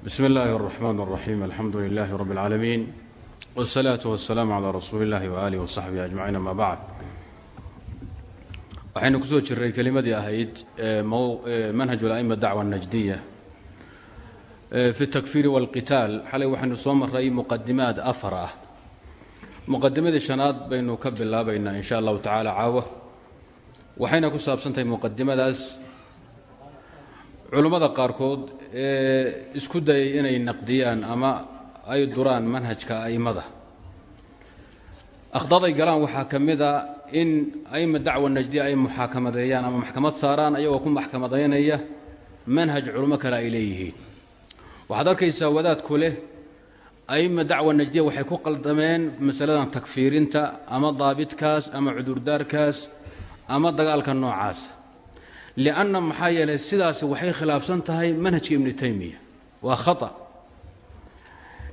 bsm اllahi الرحmn الرaxيm alxamdu لlah rb العaalamiin wالslaaة wالsalaam عlى rasuuli اllahi وalih وصaxbihi أجmaciin ama bacd waxaynu ku soo jiray kelimadii ahayd manhaج اlأma dacوة الnajdiya fi الtakfir wاlqitaal xalay waxaynu soo maray muqadimaad afar ah muqadimadii shanaad baynu ka bilaabaynaa in sha allahu tacaala caawa waxayna ku saabsantahay muqadimadaas culummada qaarkood ee isku dayay inay naqdiyaan ama ay duraan manhajka a'immada. Akhdaday galaan waxaa ka mid a in a'imma dacwa najdiya ay muxaakamadeeyaan ama maxkamad saaraan ayagoo ku maxkamadaynaya manhaj culummo kale ay leeyihiin. Waxaad arkaysaa wadaadku leh a'imma dacwa najdiya waxay ku qaldameen masaladan takfiirinta ama daabitkaas ama cudurdaarkaas ama dagaalka noocaasa lianna maxaa yeelay sidaasi waxay khilaafsan tahay manhajka ibnu taymiya waa khata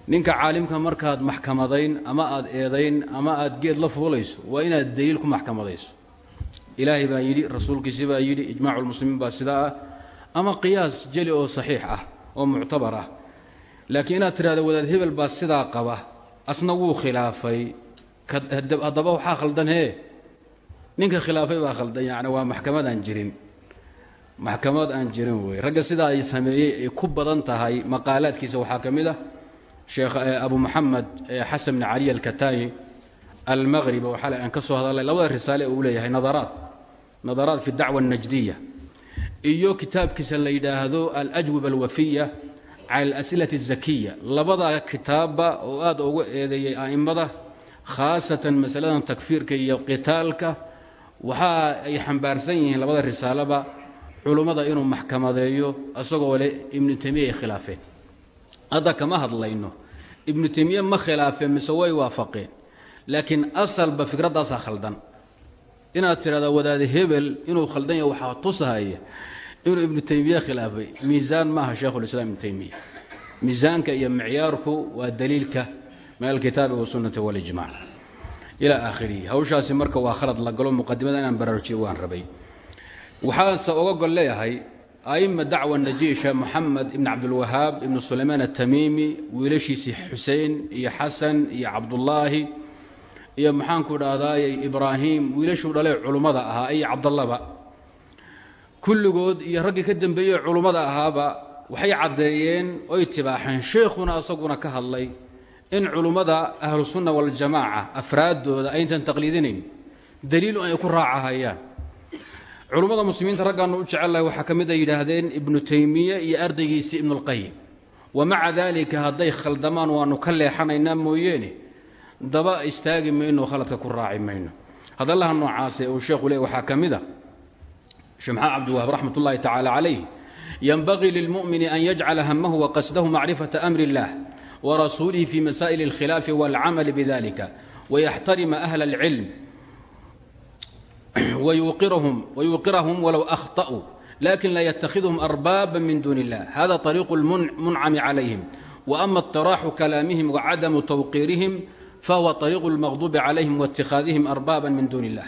ninka caalimka markaad maxkamadayn ama aad eedayn ama aad geed la fuulayso waa inaad daliil ku maxkamadayso ilaahay baa yidhi rasuulkiisi baa yidhi ijmaacu lmuslimiin baa sidaa ah ama qiyaas jeli oo saxiix ah oo muctabar ah laakiin inaad tidhahdo wadaad hebel baa sidaa qaba asna wuu khilaafay haddaba waxaa khaldan hee ninka khilaafay baa khaldan maxkamad aan jirin wey ragga sidaa ay sameeyey ay ku badan tahay maqaalaadkiisa waxaa ka mid ah sheekh abu moxamed xasan bni caliy alkatani almaqrib oo xalay aan ka soo hadalnay labada risaale uu leeyahay nadaraat nadaraat fi dacwa alnajdiya iyo kitaabkiisa la yidhaahdo alajwiba alwafiya cala alas'ilati azakiya labada kitaabba oo aad ugu eedeeyey a'immada khaasatan masaladan takfiirka iyo qitaalka waxa ay xambaarsan yihiin labada risaaleba culummada inuu maxkamadeeyo isagoo leh ibnu taymiya ay khilaafeen. Hadda kama hadlayno. Ibnu taymiye ma khilaafeen mise way waafaqeen. Laakiin asalba fikraddaasaa khaldan. Inaad tidhahda wadaade hebel inuu khaldan yahay waxaa tusahaya inuu ibnu taymiye khilaafay. Miisaan maaha sheikhulislaam ibnu taymiya miisaanka iyo micyaarku waa daliilka min alkitaabi wasunnati walijmac ilaa aakhirihi. Hawshaasi marka waa khalad la galo muqadimada inaan baraarujiyo waan rabay waxaanse oga gol leeyahay a'imma dacwa najiisha moxamed ibn cabdulwahaab ibnu sulaymaan atamiimi wiilashiisii xusein iyo xasan iyo cabdullaahi iyo maxaanku dhahdaayey ibraahim wiilashuu dhalee culummada ahaa iyo cabdallaba kulligood iyo raggii ka dambeeyey culummada ahaaba waxay caddeeyeen oy tibaaxeen sheikhuna asaguna ka hadlay in culummada ahlusunna waljamaaca afraaddooda aysan taqliidinayn. Daliilu ay ku raacahayaan culummada muslimiinta raggaannu u jecellahay waxaa ka mid a yidhaahdeen ibnu taymiye iyo ardaygiisii ibnuulqayim wa maca hadday khaldamaan waannu ka leexanaynaa mooyeene daba istaagi mayno khaladka ku raaci mayno. Hadallaha noocaase uu sheekhu le waxaa ka mid a shimxaa cabdiwahaab raxmat ullaahi tacaala calayh yanbagii lilmu'mini an yajcala hamahu wa qasdahu macrifata amri illaah wa rasuulihi fii masaa'ili alkhilaafi waalcamali bidalika wayaxtarima ahla alcilm ويوقرهم ولو أخطأوا لكن لا يتخذهم أربابا من دون الله هذا طريق المنعم عليهم وأما اطراح كلامهم وعدم توقيرهم فهو طريق المغضوب عليهم واتخاذهم أربابا من دون الله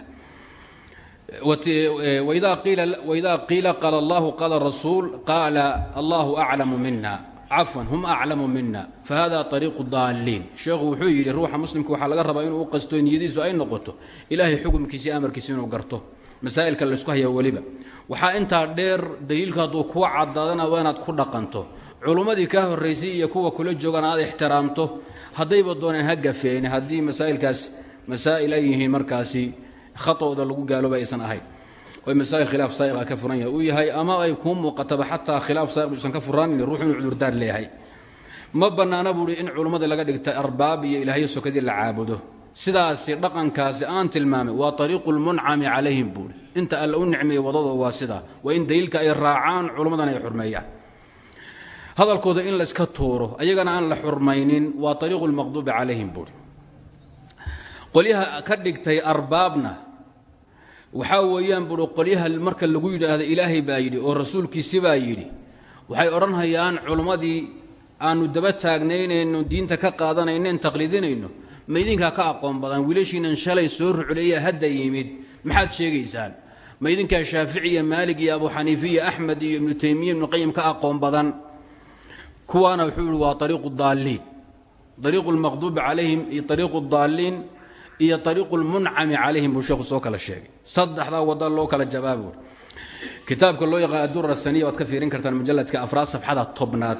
وإذا قيل, وإذا قيل قال الله قال الرسول قال الله أعلم منا cafwan hum aclamu mina fahada ariiqu daaliin sheekhu wuxuu yidhi ruuxa muslimka waxaa laga rabaa inuu u qasto niyadiisu ay noqoto. Ilaahay xukumkiisi amarkiisi inuu garto. Masaa'ilka laysku haya weliba. Waxaa intaa dheer daliilka hadduu kuwa cadaadana waa inaad ku dhaqanto. Culummadii kaa horraysay iyo kuwa kula joogan aad ixtiraamto. Haddayba dooneen ha gafeen. Haddii masaa'ilkaas masaa'il ay yihiin markaasi khatooda lagu gaalooba aysan ahayn oy masaa'il khilaaf saa'iqa ka furan yahay uu yahay ama ay kuu muuqataba xataa khilaaf saa'iq uusan ka furaanin ruux inuu cudurdaar leeyahay. Ma bannaana buuhi in culummada laga dhigta arbaab iyo ilaahyo sokadii la caabudo. Sidaasi dhaqankaasi aan tilmaamay waa ariiqu lmuncami calayhim buuhi inta alla u nicmeeya waddada waa sidaa waa in daliilka ay raacaan culummadana ay xurmeeyaan. Hadalkooda in layska tuuro ayagana aan la xurmaynin waa ariiqu lmaqduubi calayhim buuhi qolyaha ka dhigtay arbaabna waxaa weeyaan buui qolyaha marka lagu yidhaahdo ilaahay baa yidhi oo rasuulkiisi baa yidhi. Waxay odhanhayaan culummadii aanu daba taagnaynayno diinta ka qaadanaynen taqliidinayno ma idinkaa ka aqoon badan wiilashiinan shalay soo rucleeya hadda yimid maxaad sheegaysaan? Ma idinkaa shaafici iyo maalig iyo abu xaniife iyo axmed iyo ibnu taymiya ibnu qayim ka aqoon badan? Kuwaana wuxuu yihi waa ariiqu daaliin ariiqu lmaqduubi calayhim iyo ariiqu daaliin iyo ariiqu lmuncami calayhim buu sheekhu soo kala sheegay saddexdaa wada loo kala jabaabu kitaabka loo yaqaan adura saniya waad ka fiirin kartaan mujaladka afraad safxada tobnaad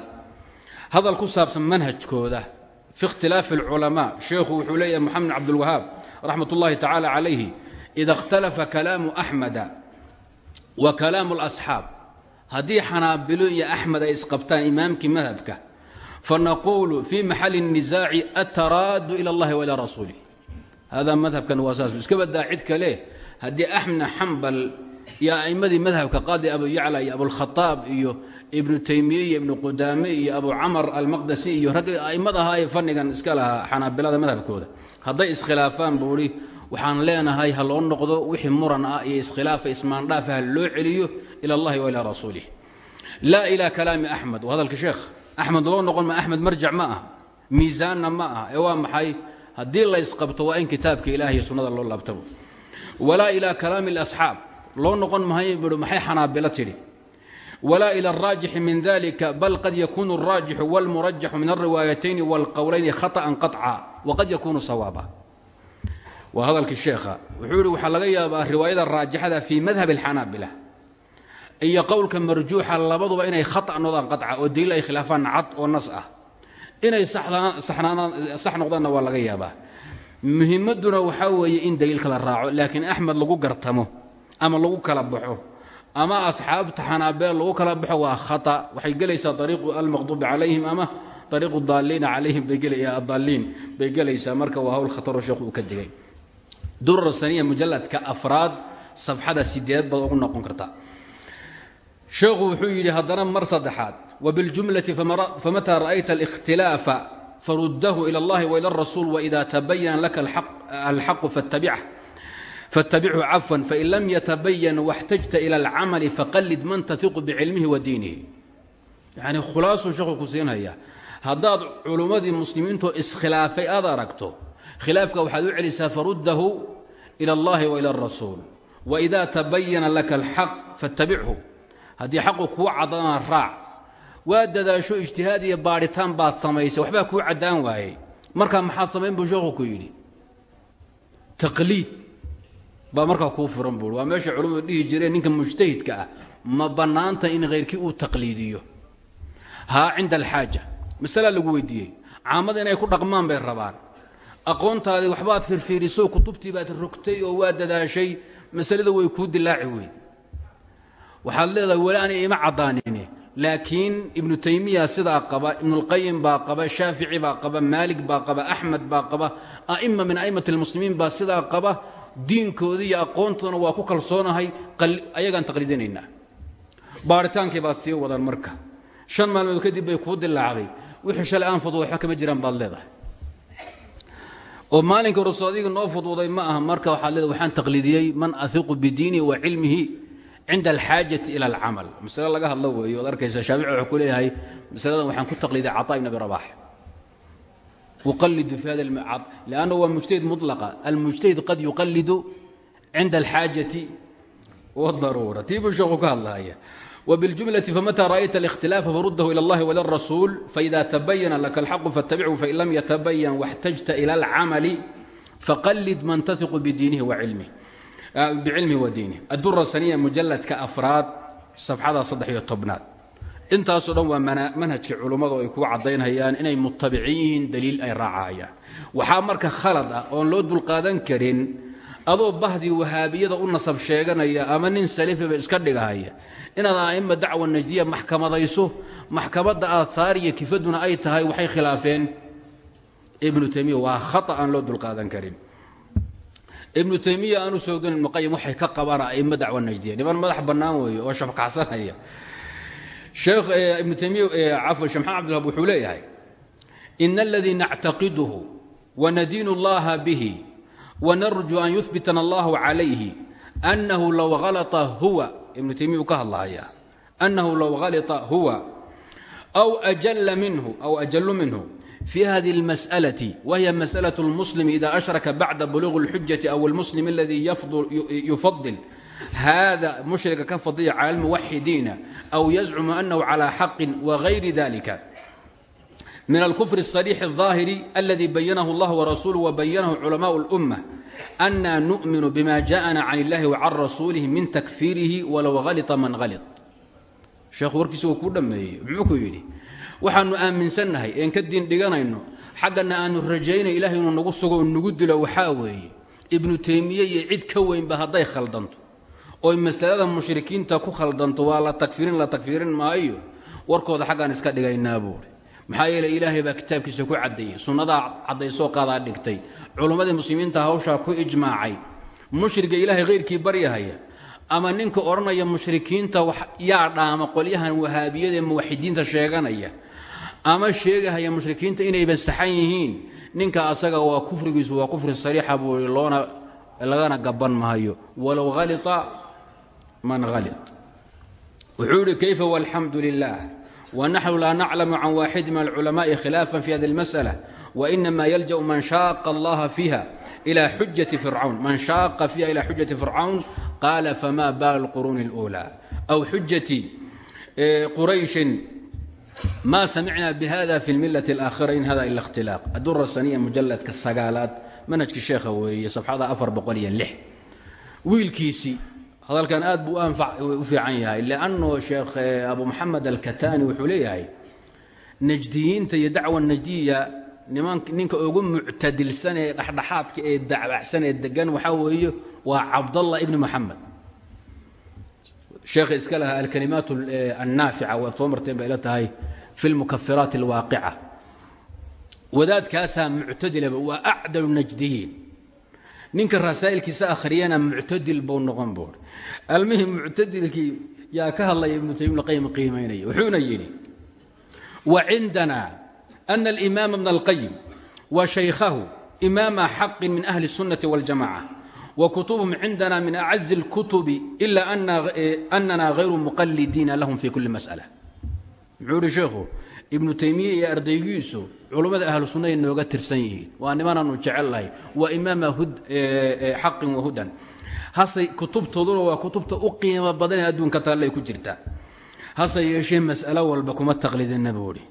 hadal ku saabsan manhajkooda fi ikhtilaafi alculamaa sheekhu wuxuu leeyahay moxamed bin cabdulwahaab raxmat ullahi tacaala calayhi ida ikhtalafa kalaamu axmeda wa kalaamu اlasxaab haddii xanaabilo iyo axmed ay isqabtaan imaamkii madhabka fanaquulu fii maxali الnisaaci ataraadu ila اllahi wailaa rasuulih hada madhabkan waa saas iska badaa cid kale haddii axmedna xambal iyo a'immadii madhabka qaadi abu yacla iyo abulkhaaab iyo ibnu taymiye iyo ibnu qudaame iyo abu camar almaqdasi iyo rag a'immad ahaa ee fannigan iska lahaa xanaabilada madhabkooda hadday iskhilaafaan buu idhi waxaan leenahay ha loo noqdo wixii muran ah iyo iskhilaafa ismaandhaafa ha loo celiyo ila allahi wa ilaa rasuulih laa ilaa kalaami axmed waa hadalka sheekh axmed loo noqon ma axmed marjac ma ah haddii la ysqabto waa in kitaabka ilaah iyo sunnada loo laabtabo walaa ilaa kalaami اlasxaab loo noqon mahay bui maxay xanaabilo tidhi walaa ila araajixi min dalika bal qad yakunu اraajixu wاlmurajaxu min alriwaayatayni wاlqowlayni khaطأan qaطca waqad yakunu sawaaba waa hadalkii sheekha wuxuu yihi waxaa laga yaabaa riwaayada raajixada fii madhab اlxanaabila iyo qowlka marjuuxa labaduba inay khata noqdaan qaطca oo daliil ay khilaafaan cad oo nas ah inay sax noqdaanna waa laga yaabaa. Muhimadduna waxaa weeye in daliilka la raaco laakiin axmed lagu gartamo ama lagu kala baxo ama asxaabta xanaabeel lagu kala baxo waa khata. Waxay gelaysaa ariiqu almaqduubi calayhim ama ariiqu daaliina calayhim daaliin bay gelaysaa. Marka waa hawl khataro sheekhu uu ka digay durar saniya mujalladka afraad safxada sideed baad ugu noqon kartaa sheekhu wuxuu yidhi haddana mar saddexaad wbiاljumlati famata ra'ayta اlاkhtilaafa faruddahu ilى اllahi wailى الrasuul wإida tabayana laka alxaqu faاtabichu cafwan fain lam yatabayan واxtajta ilى اlcamali faqalid man tahiqu bicilmihi wa diinihi yani khulaasuu sheekhu ku siinaya haddaad culummadii muslimiintoo iskhilaafay aad aragto khilaafka waxaad u celisaa faruddahu ilى اllahi wailى الrasuul wإida tabayana laka اlxaq faاtabichu haddii xaqu kuu cadana raac waa dadaasho ijtihaad iyo baadhitaan baad samaysay waxbaa kuu caddaan waayey. Markaa maxaad samayn buu sheekhu ku yidhi. Taqliid baa markaa kuu furan buui waa meesha culimmadu dhihi jireen ninka mujtahidka ah ma bannaanta in khayrkii uu taqliidiyo. Haa cinda alxaaja masalaa lagu weydiiyey. Caamada inay ku dhaqmaan bay rabaan. Aqoontaadii waxbaad firfiiriso kutubtii baad rogtay oo waa dadaashay masalada way kuu dilaaci weyd waxaad leedahay weli ima caddaanine laakiin ibnu taymiya sidaa qaba ibnulqayim baa qaba shaafici baa qaba maalig baa qaba axmed baa qaba a'ima min a'immati almuslimiin baa sidaa qaba. Diinkoodii iyo aqoontoodana waa ku kalsoonahay ayagaan taqliidinaynaa baaritaankii baad sii wadaan marka. Shan maalmood kadib bay kuu dilaacday wixii shalay aan fudway waxba kama jiraan baad leedahay. Oo maalinka rasul adiga noo fudwuday ma aha marka waxaad leedahay waxaan taqliidiyey man ahiqu bidiinihi wa cinda alxaajati ila alcamal masale laga hadlo weeye oad arkaysa shaafici wuxuu ku leeyahay masaladan waxaan ku taqliiday caطaa ibn abi rabax uqalidu fi hada lanna waa mujtahid mulaqa almujtahid qad yuqalidu cinda alxaajati wاdaruura tii buu sheeku ka hadlahaya وبالجملة فمتى رأيت الاختلاف فرده إلى الله وإلى الرسول فإذا تبين لك الحق فاتبعه فإن لم يتبين واحتجت إلى العمل فقلد من تثق بدينه bicilmihi wa diinihi addura saniya mujalladka afraad safxada saddex iyo tobnaad. Intaasoo dhan waa manhajkii culummadu ay kugu caddaynhayaan inay mutabiciin yihiin daliil ay raacayaan. Waxaa marka khalad ah oon loo dulqaadan karin adoo bahdii wahaabiyada u nasab sheeganaya ama nin salifiba iska dhigahaya. Inaad a'imma dacwa najdiya maxkamadayso maxkamadda aathaariya kifaduna ay tahay waxay khilaafeen. Ibnu taymiya waa khata aan loo dulqaadan karin ibnu taymiya aanu soogdan ibnuqayim waxay ka qabaan a'immo dacwa najdiya niman madax bannaan weeye oo shafkacsanaya sheekh ibnu taymiya cafwan sheekh maxamed abdulhab wuxuu leeyahay ina aladii nactaqiduhu wanadiinu allaha bihi wanarju an yuhbitana allahu calayhi annahu low halata huwa ibnu taymiya uu ka hadlahaya annahu low halita huwa aw ajalla minhu aw ajallu minhu في هذه المسألة وهي مسألة المسلم إذا أشرك بعد بلوغ الحجة أو المسلم الذي يفضل, يفضل هذا مشرك كفضية على الموحدين أو يزعم أنه على حق وغير ذلك min alkufr الصarيix الظaahiri اladي bayanahu اllah وrasuuluه وbayanahu culamaء الأmة أna nuؤminu bma jaءna can اllahi وcan rasuulihi min takfiirihi walow halطa man halط sheekhu warkiisa uu kuu dhammeeyey muxuu ku yidhi waxaannu aaminsannahay een ka diin dhiganayno xaggana aanu rajaynay ilahay inuu nagu sugo nagu dilo waxaa weeye ibnu taymiye iyo cid ka weynba hadday khaldanto oy masalada mushrikiinta ku khaldanto waa la takfirin la takfirin maayo warkooda xaggaan iska dhigaynaa buuri. Maxaa yeele ilaahay baa kitaabkiisa ku caddeeyey sunnadaa caddaysoo qaadaa dhigtay culummadii muslimiinta hawshaa ku ijmaacay. Mushriga ilaahay khayrkii baryahaya ama ninka odhanaya mushrikiinta yaa dhaama qolyahan wahaabiyada ee sheeganaya ama sheegahaya mushrikiinta inayba saxan yihiin ninka asaga waa kufrigiisu waa kufri sariixa buu i loona lagana gaban maayo walow halita man halit wuxuu yidhi kayfa walxamdu lilah wnaxnu laa naclamu can waaxidi min alculamaءi khilaafan fi hadi اlmasأla wainama yaljaأu man shaaqa allaha fiiha ila xujati fircawn man shaaqa fiiha ila xujati fircawn qaala fama baal اlquruuni اlأulى aw xujati qurayshin ma samicna bhada fi lmila اlaakhira in hada ila اkhtilaaq adura saniya mujaladka sagaalaad manhajkii sheekha weeye sabxada afar boqol iyo lix. Wiilkiisii hadalkan aad buu u fiican yahay lanno sheekh abu moxamed alkataani wuxuu leeyahay najdiyiinta iyo dacwa najdiya ninka ugu muctadilsan ee dhexdhexaadka ee dacbacsan ee degan waxaa weeye waa cabdallah ibni moxamed sheekha iska lahaa alkalimaat eh, annaafica waad soo marteen ba ila tahay fi lmukafiraat alwaaqica wadaadkaasaa muctadilaba waa acdalu najdiyiin ninka rasaa'ilkiisa akhriyana muctadil buu noqon buuri almihim muctadilkii yaa ka hadlaya ibnu taymiya ibnulqayim qiimaynaya wuxuuna yidhi wa cindana ana alimaama bna alqayim wa shaykhahu imaama xaqin min ahli الsunnati waاljamaca wa kutubhum cindana min acazi اlkutubi ila anana hayru muqalidiina lahum fi kuli mas'ala muxuu ihi sheekhu ibnu taymiya iyo ardaygiisu culummada ahlu sunnaay nooga tirsan yihiin. Waa nimanaanu jecellahay waa imaama xaqin wa hudan. Hase kutubtooduna waa kutubta u qiimo badanee adduunka taallay ku jirtaa hase yeeshee mas'alo walba kuma taqlidinna buuhi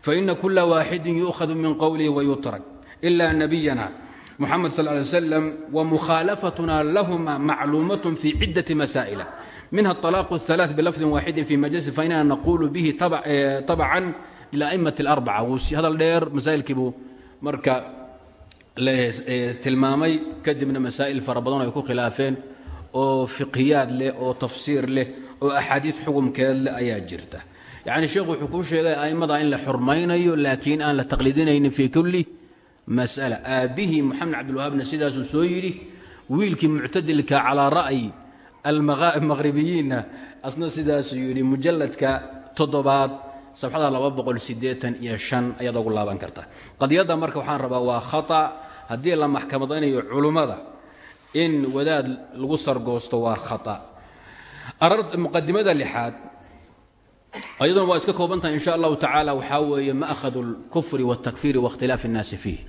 faina kula waaxidin yu'khadu min qowlihi wayutrak ila nabiyana muxamed sal ly slam wamukhaalafatuna lahuma macluumatun fi ciddati masaa'ila minha طalaaq الثalaaث bilafdin waaxidin fi majlisi fainana naqulu bihi tabcan lila'immati اlarbaca wuu hadal dheer masaa'ilkii buu marka tilmaamay kadibna masaa'il fara badan ay ku khilaafeen oo fiqhiyaad leh oo tafsiir leh oo axaadiid xukumkeed leh ayaa jirta yacni sheekhu wuxuu kuu sheegay a'immada in la xurmaynayo laakiin aan la taqliidinaynin fii kulli mas'ala aabbihii moxamed cabdilwahaabna sidaasuu soo yidhi wiilkii muctadilka calaa ra'yi almaqhribiyiinna asna sidaasuu yidhi mujalladka toddobaad sabxada laba boqol siddeetan iyo shan ayaad ugu laaban karta qadiyadda marka waxaan rabaa waa khata haddii la maxkamadaynayo culummada in wadaad lagu sargoosto waa khata muqadimada lixaad ayaduna waa iska koobantahay in sha allahu tacaala waxaa weeye ma'khadu اlkufri wاltakfiiri waاkhtilaafi الnaasi fiih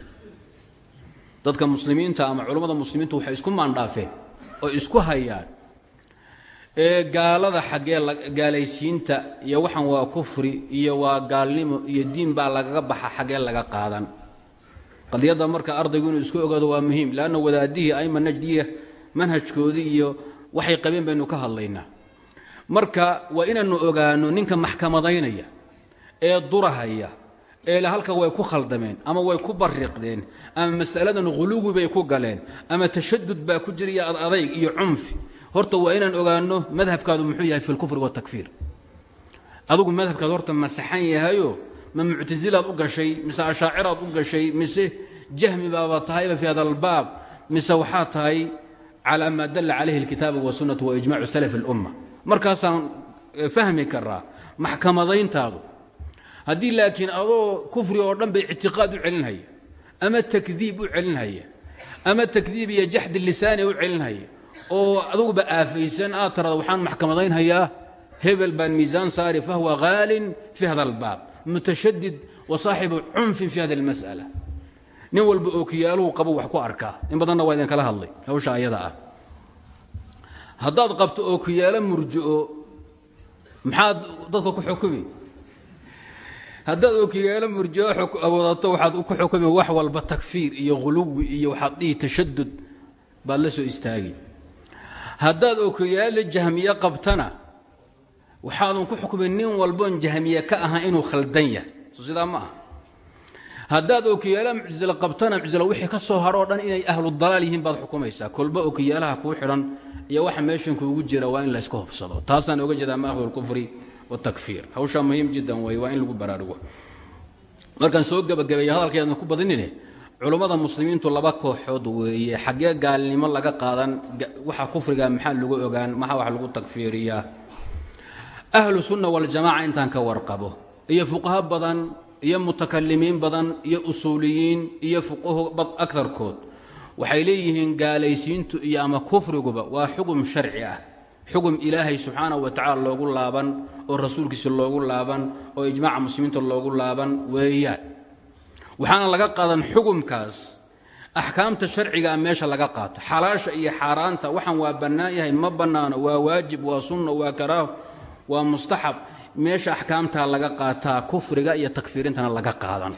dadka muslimiinta ama culummada muslimiintu waxay isku maandhaafeen oo isku hayaan ee gaalada xaggee gaalaysiinta iyo waxan waa kufri iyo waa gaalnimo iyo diin baa lagaga baxa xaggee laga qaadan. Qadiyadda marka ardaygu inuu isku ogaado waa muhiim leanna wadaadihii aima najdiya manhajkoodii iyo waxay qabeen baynu ka hadlaynaa. Marka waa inaannu ogaano ninka maxkamadaynaya ee durahaya ee halka way ku khaldameen ama way ku bariqdeen ama masaladan huluwi bay ku galeen ama tashadud baa ku jira iyo adadayg iyo cunfi horta waa inaan ogaano madhabkaadu muxuu yahay fi lkufri watakfiir adugu madhabkaadu horta ma yahayo ma muctasilaad u gashay mise ashaaciraad u gashay mise jahmi baaba tahayba fi hada albaab mise waxaa tahay calaa maa dalla calayhi alkitaabu wasunnatu wa ijmacu salaf اlumma markaasaan fahmi karaa maxkamadayntaadu. Haddii laakiin adoo kufri oo dhan bay ictiqaad u celinhaya ama takdiib u celinhaya ama takdiib iyo jaxdi lisaani u celinhaya oo aduguba aafaysan aad tarada waxaan maxkamadaynhayaa hebel baan miisaan saari fahuwa haalin fi hada albaab mutashadid wa saaxibu cunfin fi hada almas'ala. Nin walba ookiyaaluhu qabo wax ku arkaa in badanna waa idinkala hadlay hawsha ayada ah. Haddaad qabto ookiyaalo murji'o maxaad dadka ku xukumi? Haddaad okiyaalo murjio wadato waxaad ku xukumi wax walba takfiir iyo huluwi iyo waxaad dhihi tashadud baad la soo istaagi haddaad okiyaalo jahmiye qabtana waxaadun ku xukmin nin walboon jahmiye ka ahaa inuu khaldan yahay. So sidaa ma aha. Haddaad okiyaalaha muctasila qabtana muctasila wixii ka soo hadho o dhan inay ahlu dalaal yihiin baad xukumaysaa. Kolba okiyaalaha kuu xidhan iyo waxa meeshan kuugu jira waa in layska hubsado taasaan oga jeedaa maakhdu lkufri watakfiir hawshaa muhiim jiddan wey waa in lagu baraarugo markaan soo gebagabeeya hadalkeedna ku badinine culummada muslimiintu laba kooxood weeye xaggee gaalnimo laga qaadan waxa kufriga maxaa lagu ogaan maxaa wax lagu takfiiriyaa ahlu sunna waljamaca intaan ka warqabo iyo fuqaho badan iyo mutakalimiin badan iyo usuuliyiin iyo fuqaho akarkood waxay leeyihiin gaalaysiintu iyo ama kufriguba waa xugum sharci ah xugum ilaahay subxaanahu wa tacala loogu laaban oo rasuulkiisa loogu laaban oo ijmaaca muslimiinta loogu laaban weeyaan waxaana laga qaadan xugumkaas axkaamta sharcigaa meesha laga qaato. Xalaasha iyo xaaraanta waxaan waa bannaan yahay ma bannaano. Waa waajib waa sunno waa karaaho waa mustaxab. Meesha axkaamtaa laga qaataa kufriga iyo takfiirintana laga qaadan.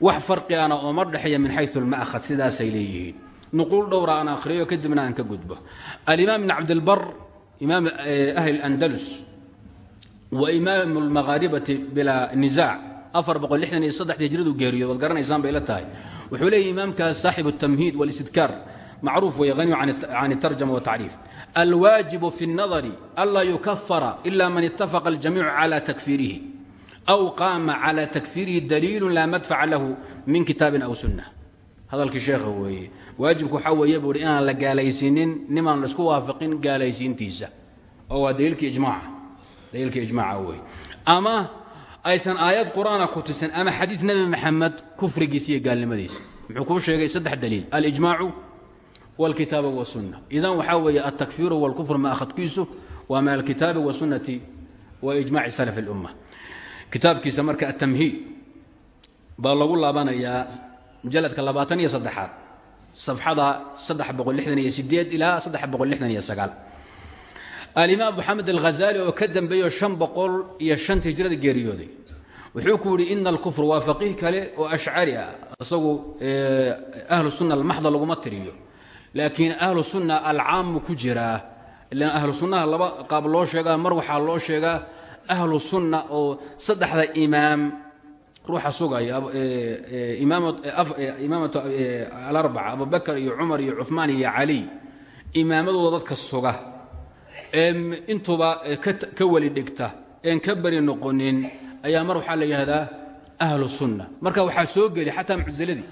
Wax farqiana ooma dhexeeya min xayu lma'had sidaasay leeyihiin. Nuquul dhowra aan akhriyo kadibna aan ka gudbo. Alimaam ibn cabdilbar imaam ahli اlandalus wa imaam اlmaghaaribati bilaa nisaac afar boqol lixdan iyo saddex hijradu geeriyo waad garanaysaan bay la tahay wuxuu leeyahy imaamkaas saaxib الtamhiid wاlistidkaar macruuf weeye haniyu can الtarjama watacriif alwaajibu fi الnadari anlaa yukafara ila man itafaqa اljamiicu calى takfiirihi aw qaama calى takfiirihi daliilu laa madfaca lahu min kitaabin aw sunna hadalkii sheekha weeye waajibku waxaa weeye buuhi inaan la gaalaysiinin nimaan laisku waafaqin gaalaysiintiisa oo waa daliilkii ijmaaca daliilkii ijmaaca weeye ama aysan aayad qur'aana ku tisan ama xadiid nebi maxamed kufrigiisa iyo gaalnimadiisa muxuu kuu sheegay saddex daliil. Alijmaacu walkitaaba wasunna. Idan waxaa weeye altakfiiru walkufru ma akhadkiisu waa min alkitaabi wasunnati wa ijmaci salaf اlumma kitaabkiisa marka atamhiid baa lagu laabanayaa mujaladka labaatan iyo saddexaad. Safxada saddex boqol iyo sideed ilaa saddex boqol lixdan iyo sagaal. Alimaam abu xamed alghazali oo ka shan boqol iyo shanta hijrada geeriyooday wuxuu ku yidhi ina alkufr waa faqiih kale oo ashcari ah. Isagu ahlu sunna almaxda laguma tiriyo. Laakiin ahlu sunna alcaamu ku jiraa ilan ahlu sunnaha laba qaab loo sheegaa mar waxaa loo sheegaa ahlu sunna oo saddexda imaam ruuxa sugaya imaamatu alarbaca abubakar iyo cumar iyo cumaan iyo cali imaamadooda dadka suga intuba ka weli dhigta een ka beri noqonin ayaa mar waxaa la yidhahdaa ahlu sunna. Marka waxaa soo geli xataa mucziladii.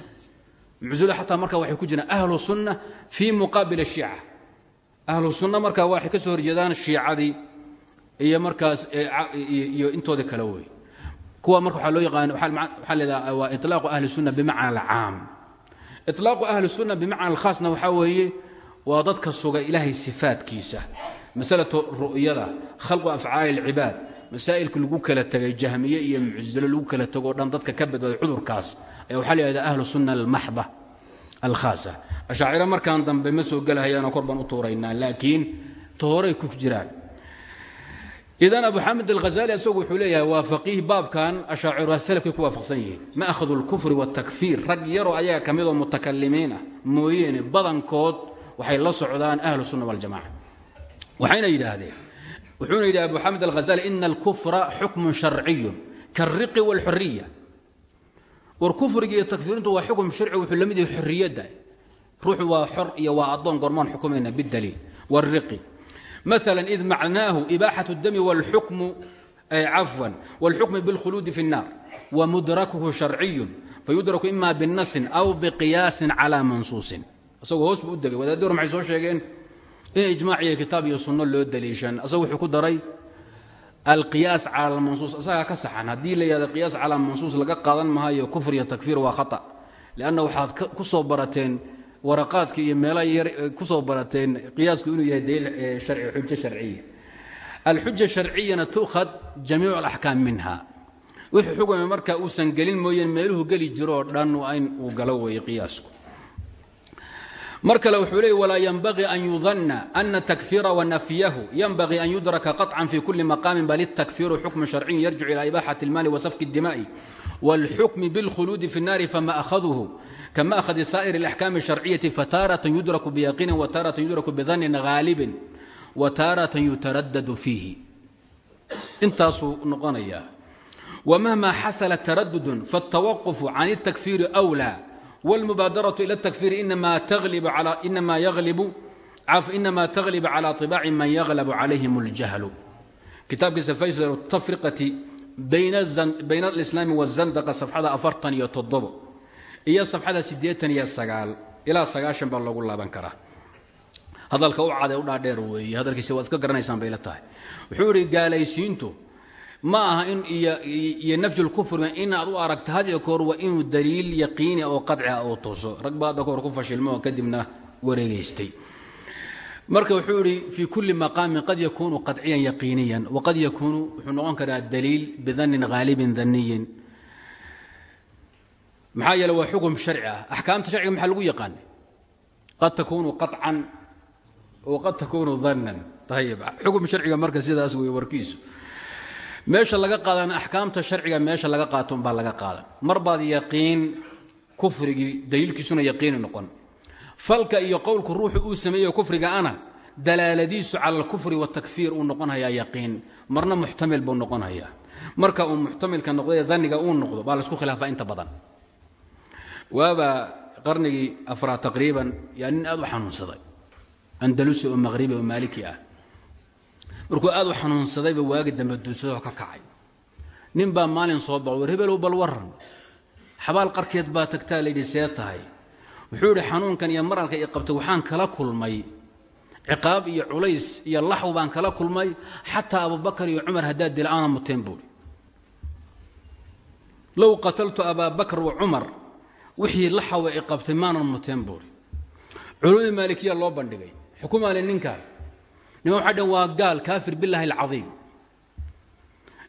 Muczila xataa marka waxay ku jiraan ahlu sunna fii muqaabil ashiica ahlu sunna marka waxay ka soo horjeedaan shiicadii iyo markaas e, iyo intooda kale wey. Kuwa marka waxaa loo yaqaan waxaa layidhaha waa ilaaqu ahli sunna bimacna alcaam. Ilaaqu ahli sunna bimacna alkhaasna waxaa weeye waa dadka suga ilaahay sifaadkiisa masalatu ru'yada khalqu afcaali alcibaad masaa'ilka lagu kala tegay jahmiye iyo muczilo lagu kala tego o dhan dadka ka badbaaday cudurkaas ayaa waxaa la yihahda ahlu sunna almaxda alkhaasa. Ashaaciro markaan dambe ma soo gelahayaanoo kor baan u tuuraynaa laakiin tohoray ku jiraan. Idan abu xamed alghazali isagu wuxuu leeyahay waa faqiih baabkan ashaaciru salafkay ku waafaqsan yihiin. Ma'khadu lkufri wاtakfiir rag yaroo ayaga ka midoo mutakalimiin ah. Mooyeene badankood waxay la socdaan ahlu sunna waljamaca. Waxayna yidhaahdeen wuxuuna yidhi abu xamed alghazali ina alkufra xukmun sharciyun kaariqi wاlxuriya war kufriga iyo takfiirintu waa xukum sharci wuxuu la mid yahay xorriyadda ruuxu waa xor iyo waa addoon gormaan xukumayna bidaliil wاriqi مثلا إذ معناه إباحة الدم والحكم عفوا والحكم بالخلود في النار ومدركه شرعي فيدرك إما بالنص أو بقياس على منصوص asagoo hoos buu u degay wadaador maxay soo sheegeen In ijmaac iyo kitaab iyo sunno loo daliishan. Asagu wuxuu ku daray alqiyaas cala almansuus. Asagaa ka saxan. Haddii la yihahdo qiyaas cala mansuus laga qaadan maayo kufr iyo takfiir waa khata. Leanna waxaad ku soo barateen waraqaadka iyo meelaha yar ku soo barateen qiyaasku inuu yahay daliil xujo sharciya. Alxuja sharciyana tu'khad jamiicu alaxkaam minha. Wixii xugame marka uusan gelin mooyeen meeluhu geli jiro dhan waa in uu galo weeye qiyaasku mar kale wuxuu leey walaa ynbagii an yudanna ana takfira wanafyahu ynbagii an yudraka qaطcan fi kuli maqaamin bal itakfiru xukmu sharciyu yarjicu ila ibaxati اlmaali wasafki اdima'i wاlxukmi bاlkhuluudi fi الnaari fama ahaduhu kama ahadi saa'ir اlaxkaami الsharciyati fataaratan yudraku biyaqinin wataaratan yudraku bidanin haalibin wataaratan yutaradadu fiihi intaasuu noqonayaa wmahma xasla taradudun faاltawaqfu can اtakfiiri أwlى wاlmubaadaraة ilى الtakfiiri inama taglib calى طibaaci man yaglb calayhim اljahlu kitaabkiisa faysal tafriqati bayna alislaami wالzandaqa safxada afartan iyo toddobo iyo safxada siddeetan iyo sagaal ilaa sagaashan baa loogu laaban karaa hadalka u cade u dhaadheer weeye hadalkiisa waad iska garanaysaan bay la tahay wuxuu idhi gaalaysiintu ma aha in iyo nafyulkufri inaad u aragta had iyo koor waa inuu daliil yaqiini oo qaci ah oo tuso rag baa hadda kahor ku fashilmo oo kadibna wareegaystay. Marka wuxuu idhi fii kulli maqaamin qad yakuunu qaciyan yaqiiniyan waqad yakuunu wuxuu noqon karaa daliil bidannin haalibin daniyin maxaa yeele waa xukum sharci ah. Axkaamta sharciga maxaa lagu yaqaan? Qad takuunu qaطcan waqad takuunu dannan. Ayib xukum sharciga marka sidaas wey warkiisu meesha laga qaadana axkaamta sharciga meesha laga qaato umbaa laga qaadan. Mar baad yaqiin kufrigii daliilkiisuna yaqiini noqon. Falka iyo qowlku ruuxu uu sameeyo kufriga ana dalaaladiisu cala alkufri watakfiir uu noqonhayaa yaqiin. Marna muxtamil buu noqonhayaa marka uu muxtamilka noqday daniga uu noqdo baa laysku khilaafaa inta badan. Waaba qarnigii afraad taqriiban yaa nin aad u xanuunsaday. Andalusi oo maqhribi oo maaliki ah markuu aad u xanuunsadayba waagi dambe duusadoo ka kacay. Nin baa maalin soo baqo war hebelow bal xabaal qarkeed baa tagtaa layidhi see tahay. Wuxuu idhi xanuunkan iyo maralka i qabtay waxaan kala kulmay. Ciqaab iyo culays iyo laxw baan kala kulmay. Xataa abubakar iyo cumar haddaad dila aana muteen buuhi low qataltu abaa bakr wa cumar wixii laxawa i qabtay maanan muteen buuhi culumii maalikiya loo bandhigay. Xukumaale ninkaan niman waxay dhaheen waa gaal kaafir billahi alcadiim.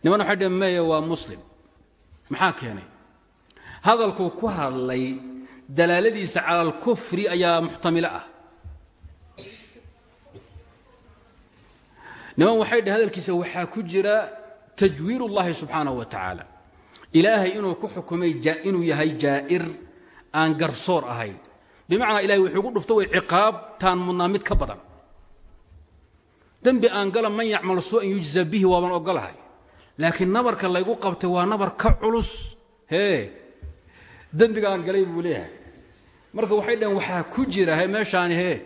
Niman waxay meye waa muslim. Maxaa keenay? Hadalkuu ku hadlay dalaaladiisa cala alkufri ayaa muxtamilo ah. Niman waxay dhaheen hadalkiisa waxaa ku jira tajwiir ullahi subxaanahu wa tacaala. Ilaahay inuu ku xukumay inuu yahay jaa'ir aan garsoor ahayn. Bimacnaa ilahay wuxuu gu dhufto way ciqaab taan mudnaa ka badan dembi aan gala man yacmal suu'an yujza bihi waaban ogolahay laakiin nabarka laygu qabtay waa nabar ka culus. Hee dembiga aan galay buu leeyahay. Marka waxay dhaheen waxaa ku jira he meeshaani hee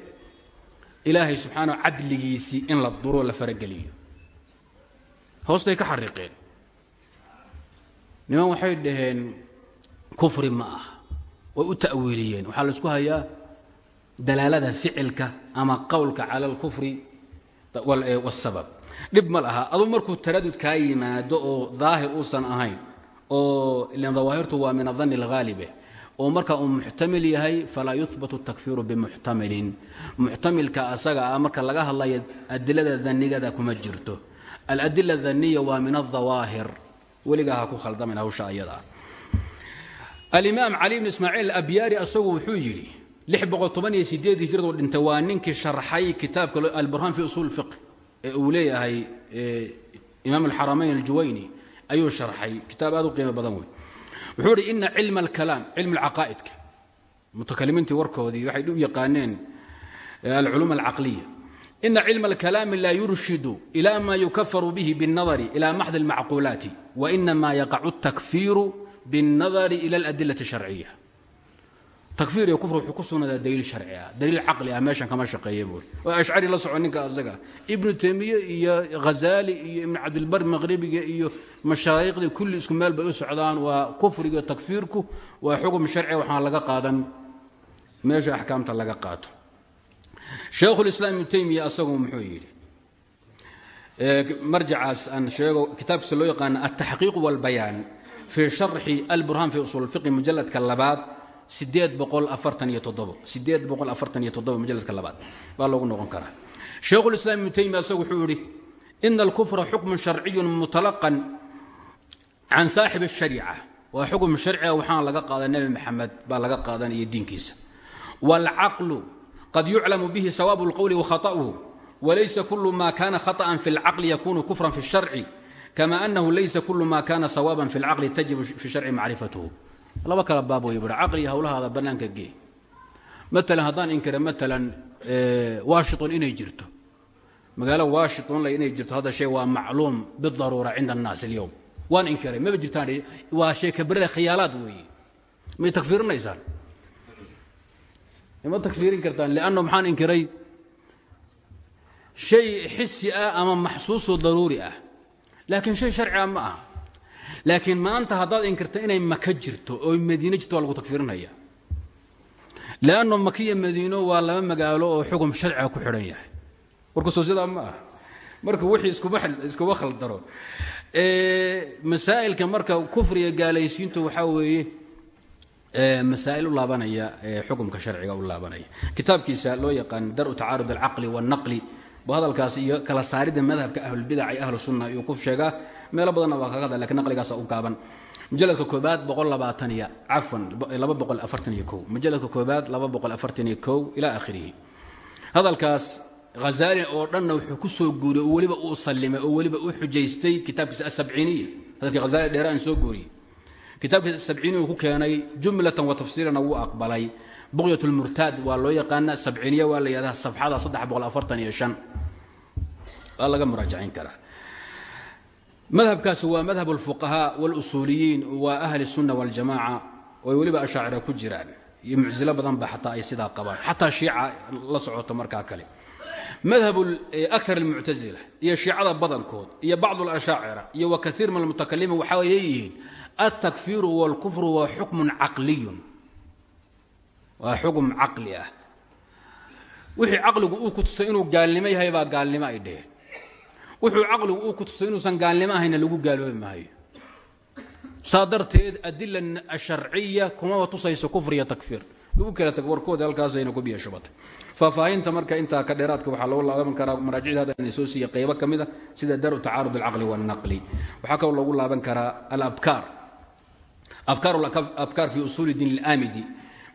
ilaahay subxaanah cadligiisii in la duro la farageliyo. Hoostay ka xariiqeen. Niman waxay dhaheen kufri ma ah way u ta'wiiliyeen. Waxaa la isku hayaa dalaalada ficilka ama qowlka cala alkufri wاsabab dhib ma laha. Aduu markuu taradud kaa yimaado oo daahir uusan ahayn oo dawaahirtu waa min adanni اlhaalibe oo marka uu muxtamil yahay falaa yuhbatu takfiiru bimuxtamilin. Muxtamilka asaga ah marka laga hadlayo adilada danigada kuma jirto. Aladila daniya waa min aldawaahir weligaa ha ku khaldamin hawsha ayada. Ah alimaam cali bn ismaaciil abyaari asagu wuxuu yidhi hijradu dhintay waa ninkii sharxay kitaabka alburhaan fi usuul fiq ee uu leeyahay imaam alxaramayn aljuwayni ayuu sharxay kitaab aad u qiimo badan wey wuxuu ihi ina cilma alkalaam cilm alcaqaa'idka mutakalimiintii warkoodii waxay u yaqaaneen alculuum alcaqliya ina cilma alkalaami laa yurshidu ila ma yukafaru bihi biاnnadari ila maxdi almacquulaati wainama yaqacu اtakfiiru biاnnadari ila aladilati sharciya takfiir iyo kufr wuxuu ku sugnadaa daliil sharci ah. Daliil caqli ah meeshan kama shaqeeya buuri oo ashcari la soco ninka asaga. Ibnu taymiye iyo ghazaali iyo ibnu cabdilbar maqhribiga iyo mashaayiqdii kulli isku meel bay u socdaan. Waa kufriga takfiirku waa xukum sharci waxaan laga qaadan. Meesha axkaamta laga qaato. Shaykhulislaam ibnu taymiya asagu muxuu yidhi marjacaas aan sheego kitaabkiisa loo yaqaana altaxqiiq walbayaan fii sharxi alburhaan fi usuul fiqi mujaladka labaad sideed boqol afartan iyo toddobo sideed boqol afartan iyo toddobo mujaladka labaad baa loogu noqon karaa shaykhulislaam ibnu taymiya asagu wuxuu yidhi ina alkufra xukmun sharciyun mutalaqan can saaxib ashariica waa xukm sharciga waxaan laga qaadan nebi maxamed baa laga qaadan iyo diinkiisa waalcaqlu qad yuclamu bihi sawaabu اlqowli wakhaطأuhu walaysa kulu ma kana khaطأa fi اlcaqli yakunu kufran fi الsharci kama anahu laysa kulu ma kana sawaaban fi اlcaqli tajibu fi sharci macrifatuhu laba kala baab way bui caqliga hawlahaada bannaanka gee maalan haddaan inkira maalan washington inay jirto. Magaalo washington inay jirto. Hadda shay waa macluum bidaruura cinda annaas alyowm waan inkiray. Maba jirtaan waa sheekabarada khiyaalaad weeye may takfiirinaysaan? Ma takfiirin kartaan? Lianno maxaan inkiray shay xisi ah ama maxsuusoo daruuri ah. Laakiin shay sharciga ma aha laakiin maanta haddaad inkirta inay maka jirto oo madiine jirto waa lagu takfiirinaya. Leanno makiya madiino waa laba magaalo oo xugum sharciga ku xidhan yahay. Warkusoo sidaa ma ah marka wixii iskuma khaldaro masaa'ilka marka kufriga gaalaysiintu waxaa weeye masaa'il u laabanaya xukumka sharciga u laabanaya. Kitaabkiisa loo yaqaan daru tacaarud alcaqli waannaqli bu iyo kala saaridda madhabka ahlulbidac iyo ahlu sunna iyuu ku sheegaa meelo badanna waa kaga hadla laakiin naqligaasa u gaaban. Mujaladka koobaad boqolabaataniyo cafwan laba boqol koobaad laba boqol afartaniyo hadalkaas hazaali oo dhanna wuxuu ku soo guuriyey oo weliba uu sallimay oo weliba u xujaystay kitaabkiisa asabciiniya hadalkii hazaali dheere aan soo guuriyey. Kitaabkiisa asabciiniya uu ku keenay jumlatan wa tafsiirana wuu aqbalay. Buqyat lmurtaad waa loo yaqaana sabciiniya waa la yidhahdaa safxada saddex waa laga muraajacayn karaa madhabkaasi waa madhab اlfuqahaa wاlusuuliyiin waa ahli الsunna wاljamaca oy weliba ashaacira ku jiraan iyo mucsilo badan ba xataa ay sidaa qabaan xataa shiica la socoto markaa kale madhab akar اlmuctasila iyo shiicada badankood iyo bacd اlashaacira iyo wa kaiir min almutakalimiin waxaa leeyihiin altakfiiru wاlkufru waa xukmun caqliyun waa xukm caqli ah wixii caqligu uu ku tusay inuu gaalnimo yahay baa gaalnimo ay dheheen wuxuu caqligu uu ku tusay inuusan gaalnimo ahayna lagu gaaloobi maayo. Saa darteed adila asharciya kumaba tusayso kufr iyo takfiir. Lagu kala tag warkooda halkaasayna ku biyo shubatay. Faahfaahinta marka intaa ka dheeraadka waxaa lagu laaban karaa maraajicda haddan soo siiya qaybo ka mida ah sida daru tacaarud alcaqli waalnaqli waxaa kaloo lagu laaban karaa alabkaar. Abkaar abkaar fi usuuli diin اlamidi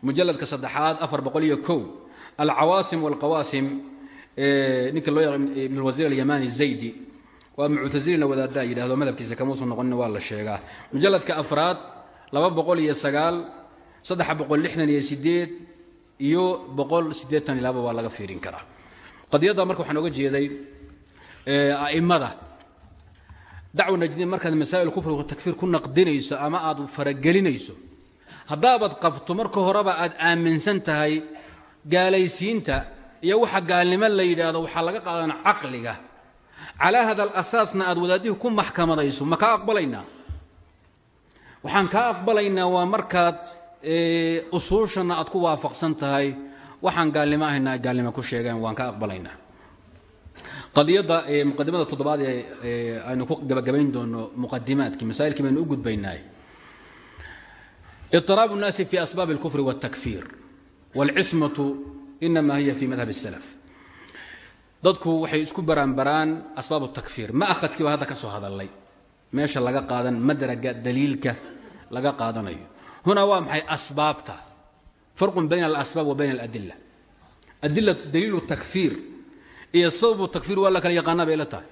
mujaladka saddexaad afar boqol iyo kow. Alcawaasim wاlqawaasim ninka loo yaqaan ibn alwasiir alyamani zaydi. Waa muctasilina wadaaddaa yidhahdo madhabkiisa kamuusan noqonin waa la sheegaa. Mujaladka afraad laba boqol iyo sagaal saddex boqol lixdan iyo sideed iyo boqol siddeetan iyo laba waa laga fiirin karaa. Qadiyadda marka waxaan oga jeeday a'immada. Dacwa najdiin markaad masaa'il kufriga takfiir ku naqdinayso ama aad faragelinayso haddaabaad qabto marka horeba aad aaminsan tahay gaalaysiinta iyo waxa gaalnimo la yidhaahdo waxaa laga qaadana caqliga calaa hada alasaasna aad wadaadihii ku maxkamadayso ma kaa aqbalaynaa waxaan kaa aqbalaynaa waa markaad usuushanna aad ku waafaqsan tahay waxaan gaalnimo ahayna ay gaalnimo ku sheegeen waan ka aqbalaynaa qadiyadda muqadimada toddobaad ee aynu ku gabagabayn doono muqadimaadkii masaa'ilkii baynu u gudbaynaay iطiraabu الnaasi fi asbaabi اlkufri wالtakfiir wاlcismatu inama hiya fi madhab اslaf dadku waxay isku baraanbaraan asbaab takfiir ma ahadkii baa hadda ka soo hadalay meesha laga qaadan madraga daliilka laga qaadanayo huna waa maxay asbaabta farqun bayna alasbaab wa bayna aladila adila daliilu takfiir iyo sababu takfiir waa la kala yaqaanaa bay la tahay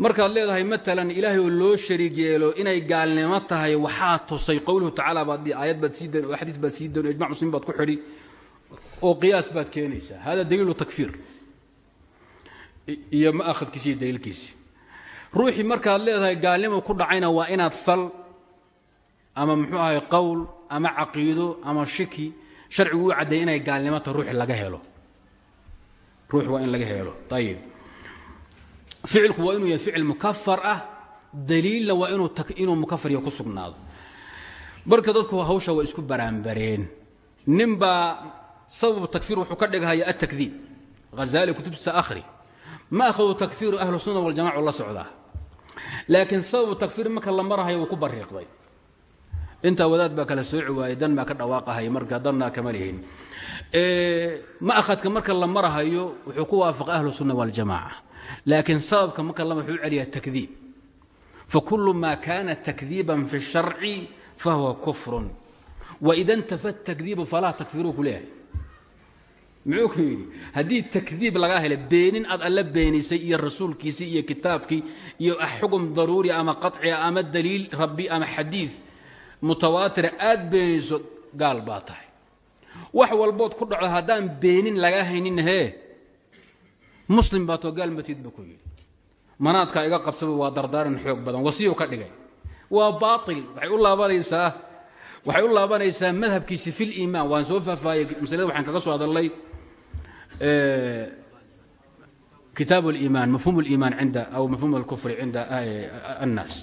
markaad leedahay maalan ilaahay oo loo shariig yeelo inay gaalnimo tahay waxaa tusay qowluhu tacaala baad aayad baad sii dan oo xadiid baad sii dan o ijmac muslimiin baad ku xidhi oo qiyaas baad keenaysaa. Hada daliilu takfiir. Iyo ma akhadkiisi iyo daliilkiisi ruuxii markaad leedahay gaalnimo ku dhacayna waa inaad fal ama muxuu ahay qowl ama caqiido ama shiki. Sharcigu u caddeey inay gaalnimo tahay ruuxi laga helo. Ruux waa in laga helo. Ayib ficilku waa inuu yahay ficil mukafar ah. Daliilna waa inuu mukafariyo ku sugnaado. Marka dadku hawsha waa isku baraanbareen. Ninbaa sababu takfiir wuxuu ka dhigahaya altakdiib hazaali kutubtiisa akhri ma akhadu takfiiru ahlu sunna waljamac la socdaa? Laakiin sababu takfiir marka la marahayo wuu ku bariiqday. Intaa wadaad baa kala sooci waayey dan baa ka dhawaaqahay marka danna kama lihin. Ma akhadka marka la marahayo wuxuu ku waafaqay ahlu sunna waljamaaca laakiin sababka marka lama wuxuu celiyaa takdiib. Fakulu maa kana takdiiban fi sharci fahuwa kufrun. Waida intafa takdiibu falaa takfiru ku leeyahay muxuu ku yidhi haddii takdiib lagaa hela beenin aad alla beenisay iyo rasuulkiisii iyo kitaabkii iyo xugum daruuri ama qaطciga ama daliil rabbi ama xadiid mutawaatira aad beenayso gaal baa wax walbood ku dhacdo haddaan beenin lagaa haynin hee? Muslim baa too gaal matiid ku yidhi. Manaadkaa iga qabsaba waa dardaaran xoog badan wasiyuu ka dhigay. Waa baail waxay u laabanaysaa waxay u laabanaysaa madhabkiisi fi liimaan waan soo faahfaahiyey masalada waxaan kaga soo hadalnay kitaab اliimaan mafhum اliimaan cinda aw mafhum اlkufri cinda annaas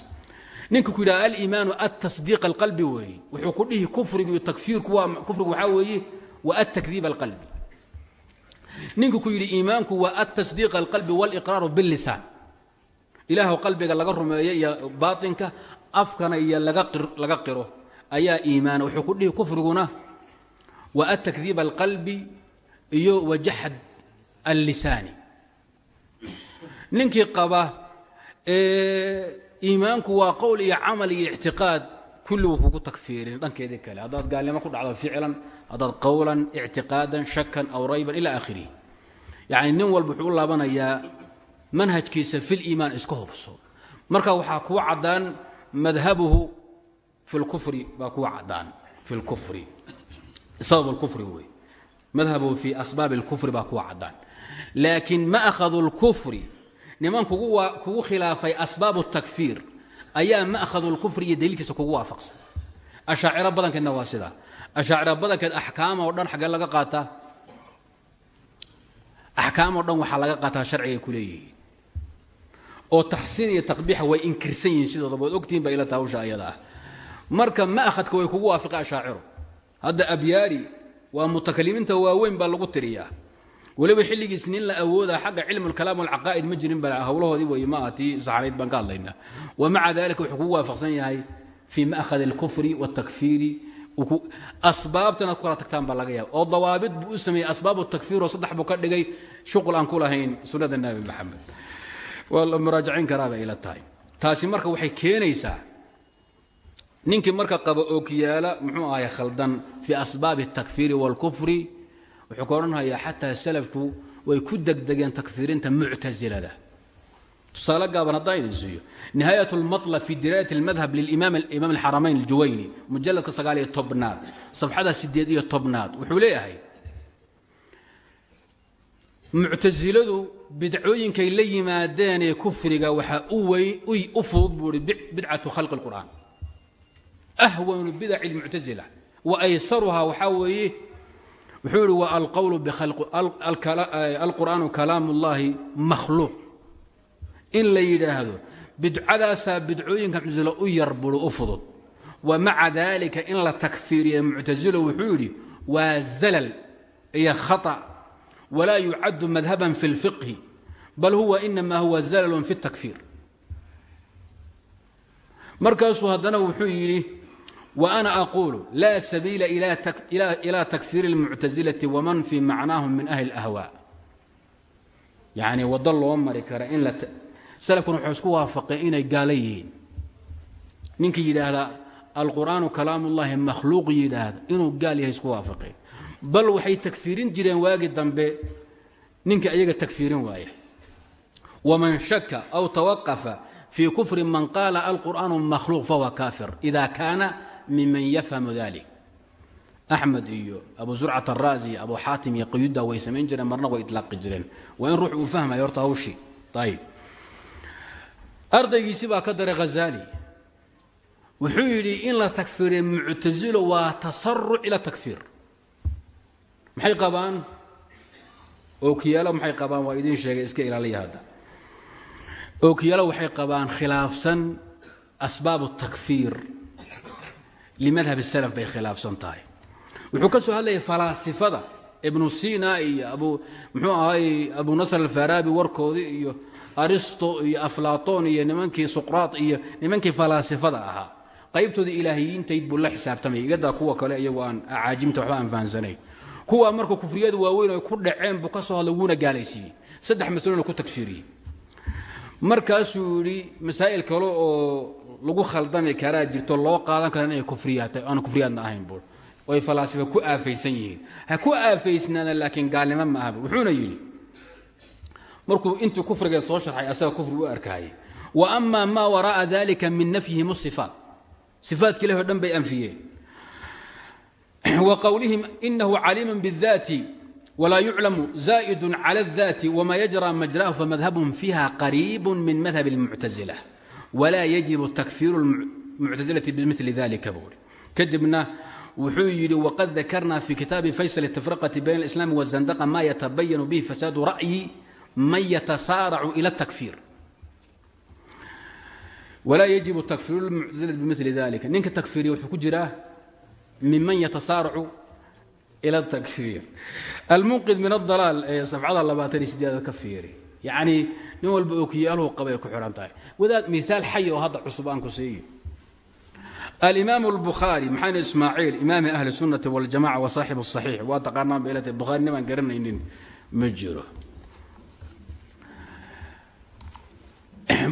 ninka ku yidhaha aliimaanu atasdiiq alqalbi weeye wuxuu ku dhihi kufrigu iyo takfiirku waa kufrigu waxaa weeye wa atakdiib alqalbi ninka ku yidhi iimaanku waa atasdiiq alqalbi wاliqraaru biاllisaan ilaahw qalbiga laga rumeeyo iyo baaطinka afkana iyo laga qiro ayaa iimaana wuxuu ku dhihi kufriguna wa atakdiib alqalbi iyo wajaxad allisaani. Ninkii qaba iimaanku waa qowl iyo camal iyo ictiqaad kulli wuu kugu takfiirin dhankeedii kale. Haddaad gaalnimo ku dhacdo ficlan haddaad qowlan ictiqaadan shakan aw rayban ila akhirihi yacni nin walba wuxuu u laabanayaa manhajkiisa fi liimaan iska hubso. Marka waxaa kuu caddaan madhabuhu fi lkufri baa kuu caddaan fi lkufri sabab alkufri wey madhabuhu fi asbaabi اlkufri baa kuu caddaan laakiin ma'khadu اlkufri niman kugu khilaafay asbaabu الtakfiir ayaa ma'khadu اlkufri iyo daliilkiisa kugu waafaqsan ashaaciro badankeedna waa sidaa ashaaciro badankeed axkaam oo dhan xaggee laga qaataa axkaam oo dhan waxaa laga qaataa sharcigay ku leeyihiin oo taxsiin iyo taqbiixa way inkirsan yihiin sidoodaba waad ogtihin ba ila taa hawsha ayada ah marka ma'khadka way kugu waafiqa ashaaciro hadda abyaari waa mutakalimiinta waaweyn baa lagu tiriyaa. Weliba xilligiis nin la awoodaa xagga cilmu lkalaam walcaqaa'id ma jirin ba hawlahoodii wey ma aha tii saxrayd baan ka hadlaynaa. Wa maca dalika wuxuu kugu waafaqsan yahay fii ma'khad alkufri wاtakfiiri asbaabtana ku kala tagtaan baa laga yaaba oo dawaabid buu u sameeyey asbaab takfiiroo saddex buu ka dhigay shuqul aan ku lahayn sunnada nebi maxamed. Waa la muraajaciin karaa bay ila tahay. Taasi marka waxay keenaysaa ninkii marka qaba ookiyaala muxuu ahay khaldan fii asbaabi الtakfiiri wاlkufri wuxuu ka odhanhayaa xataa salafku way ku degdegeen takfiirinta muctasilada tusaale gaaban haddaan idin siiyo nihaayat اlmaطlab fi diraayat اlmadhab lilimaam اlxaramayn اljuwayni mujaladka sagaaliyo tobnaad safxada sideed iyo tobnaad wuxuu leeyahay muctasiladu bidcooyinkay la yimaadeenee kufriga waxaa u fudud buu hi bidcatu khalqi اlqur'an ahwanu bidaci اlmuctasila wa aysaruhaa waxaa weeye wuxuu ihi wa alqowlu alqur'aanu kalaam اllahi makhluuq in la yidhaahdo bidcadaasaa bidcooyinka muctasilo u yar buro u fudud wa maca dalika in la takfiiriya muctasilo wuxuu yidhi waa zalal iyo khata walaa yucaddu madhaban fi اlfiqhi bal huwa inama huwa zalalun fi اtakfiir markaasuu haddana wuxuu yidhi wa ana aquulu laa sabiila ila takfiir اlmuctasilati waman fii macnaahum min ahli اlahwaa yacni waddo loo mari kara in la salafkuna waxay isku waafaqeen inay gaala yihiin ninkii yidhaahda alqur'aanu kalaam ullahi makhluuq yidhaahda inuu gaal yahay isku waafaqeen bal waxay takfiirin jireen waagi dambe ninkii ayaga takfiirin waaya waman shaka aw tawaqafa fii kufri man qaala alqur'aanu makhluuq fahuwa kaafir ida kaana miman yafhamu dalik axmed iyo abu zurcat araazi abu xaatim iyo qayuda way samayn jireen marna way itlaaqi jireen. Waa in ruux uu fahmayo horta hawshii. Ayib ardaygiisi baa ka daray hazaali wuxuu yidhi in la takfiiriya muctasilo waa tasaruc ila takfiir. Maxay qabaan? Ookiyaalo maxay qabaan? Waa idiin sheegay iska ilaaliya hadda. Ookiyaalo waxay qabaan khilaafsan asbaab takfiir limadhab salaf bay khilaafsan tahay. Wuxuu ka soo hadlayay falaasifada. Ibnu sina iyo abu muxuu ahay abu nasr alfaraabi warkoodii iyo aristo iyo aflaton iyo nimankii suqraat iyo nimankii falaasifada ahaa. Qaybtoodii ilaahiyiintayd buu la xisaabtamaya igadaa kuwa kale iyagoo aan acaajimta waxba aan fahansanayn. Kuwa marka kufriyada waaweyn ay ku dhaceen buu ka soo hadlay wuuna lagu khaldami karaa jirto loo qaadan kara inay kufriyaad aan kufriyaadna ahayn buu oy falaasifa ku aafaysan yihiin ha ku aafaysnaana laakiin gaalnimo ma ahaba wuxuuna yidhi markuu intuu kufrigeed soo sharxay asaga kufri u arkaayay wa ama maa waraa'a dalika min nafyihim sifaat sifaatka ilahi o dhan bay anfiyeen wa qowlihim inahu caliimun biاdaati wlaa yuclamu zaa'id clى الذaati wma yajrى majraahu famadhabhum fiiha qariib min madhab اlmuctazila walaa yajibu takfiiru muctasilati bimili dalika buuri kadibna wuxuu yidhi waqad dakarna fi kitaabi faysal tafriqati bayna alislaami wazandaqa maa yatabayanu bihi fasaadu ra'yi man yatasaaracu ila takfiir. Walaa yajibu takfiiru muctasilati bimili dalika ninka takfiiriya wuxuu ku jiraa minman yatasaaracu ila takfiir. Almunqid min adalaal ee safcada labaatan iyo sideedaad ka fiiri. Yacnii nin walba oo kiyaaluhu qaba ay ku xidhan tahay wadaad miaal xay oo hadda cusub aan ku siiyo alimaam اlbukhaari maxamed ismaaciil imaami ahli sunnati waljamaca wa saaxib الصaxiix waa taqaanaan bay ilatahay bukhaari nimaan garanaynin ma jiro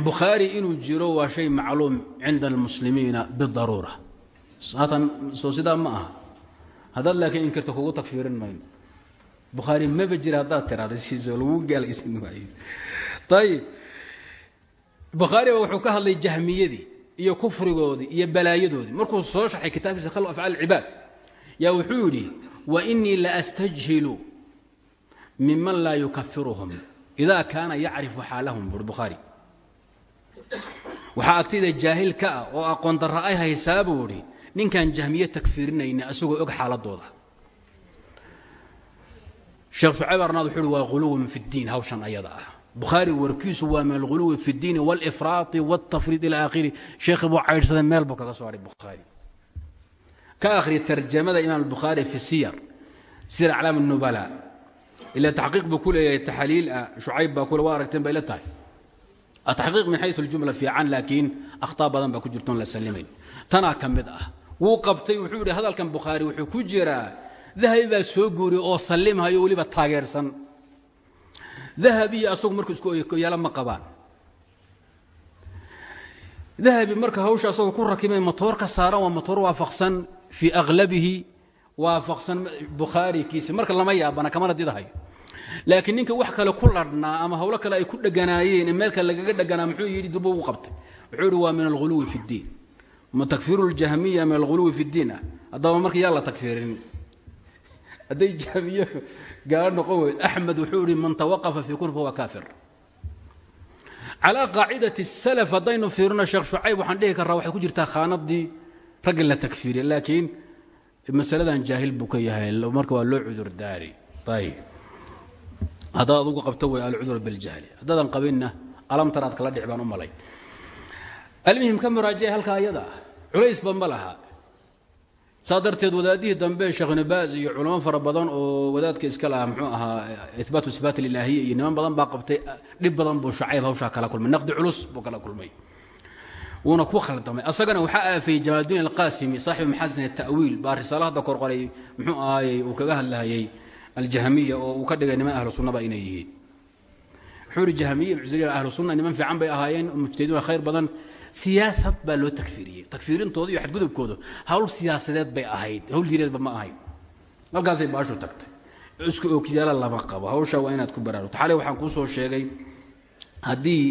bukhaari inuu jiro waa shay macluum cinda almuslimiina bidaruura haatan soo sidaa ma aha haddaad laakiin inkirto kugu takfiirin mayno bukhaari maba jira haddaad tiraada siisoo lagu gaalaysan maayo ayib bukhaariba wuxuu ka hadlay jahmiyadii iyo kufrigoodii iyo balaayadoodii markuu soo sharxay kitaabkiisa khalq afcaal alcibaad. Yaa wuxuu yidhi wa inii la astajhilu miman laa yukafiruhum idaa kaana yacrifu xaalahum. Buuri bukhaari. Waxaa agtayda jaahil ka ah oo aqoon darra ay haysaa buu idhi ninkaan jahmiye takfiirinayna asagoo og xaaladooda sheekh shucayb arnaad wuxuu uhi waa huluwun fi ddiin. Hawshan ayada ah bukhaari warkiisu waa min alghuluwi fi ddiini wاlifraati wاltafriid ila akhiri sheekhi buu caydhsaday meel buu kaga soo hadhay bukhaari ka akhri tarjamada imaam albukhaari fi siyar sir aclaam الnubala ila taxqiiq buu ku leeyahay taxaliil ah shucayb baa kule waa aragteen bay la tahay ataxqiiq min xayu اljumla fiican laakiin akhطaa badan baa ku jirtoon la sallimayn tanaa ka mid ah wuu qabtay wuxuu yidhi hadalkan bukhaari wuxuu ku jiraa dahabi baa soo guuriyey oo sallimhayo weliba taageersan dahabiyo asagu markuu isku oyaalo ma qabaan. Dahabi marka hawsha asagoo ku rakimay matoor ka saaran waa matoor waafaqsan fii aglabihi waafaqsan bukhaarikiisa marka lama yaabana kamana didahayo. Laakiin ninka wax kale ku ladhnaa ama hawlo kale ay ku dheganaayeen meel kale lagaga dheganaa muxuu yidhi durba uu qabtay. Wuxuu yidhi waa min alghuluwi fi اddiin ma takfiiru ljahmiya min alghuluwi fi اddiin ah? Haddaba marka yaa la takfiirin hadday jahmiyo gaalo noqon weyd. Axmed wuxuu ihi man tawaqafa fii kun fahuwa kaafir. Calaa qaacidati salaf haddaynu fiirino sheekh shucayb waxaan dhihi karraa waxay ku jirtaa khaanadii ragga la takfiiriya. Laakiin masaladan jaahil buu ka yahay. Marka waa loo cudur daari ayib haddaad adugu qabto way alcudur biاljahli haddaadan qabinna alamtar aad kala dhic baan u malay. Almuhim ka muraajaya halkaa ayada. Ah culaysba ma laha saa darteed wadaadihii dambe sheekh nibaas iyo culamo fara badan oo wadaadka iska lahaa muxuu ahaa ibaatu sifaat ilaahiya iyo niman badan baa qabtay dhib badan buu shacayb hawshaa kala kulmay naqdi culus buu kala kulmay. Wuuna ku khaldamay. Asagana waxaa aafayey jamaaludiin alqaasimi saaxibu maxasin atawiil baa risaalo hadda korqoray muxuu ahaayey uu kaga hadlahayey aljahmiya oo uu ka dhigay niman ahlu sunnaba inay yihiin. Wuxuu ihi jahmiya muctaziliya ahlu sunna niman fiican bay ahaayeen mujtahidiina khayr badan siyaasad baa loo takfiiriyey. Takfiirintooda iyo xadgudubkooda hawl siyaasadeed bay ahayd hawl jireedba ma ahayd halkaasay baashu tagtay. Isku ogyaala lama qabo. Hawsha waa inaad ku baraarugto. Xalay waxaan kuu soo sheegay haddii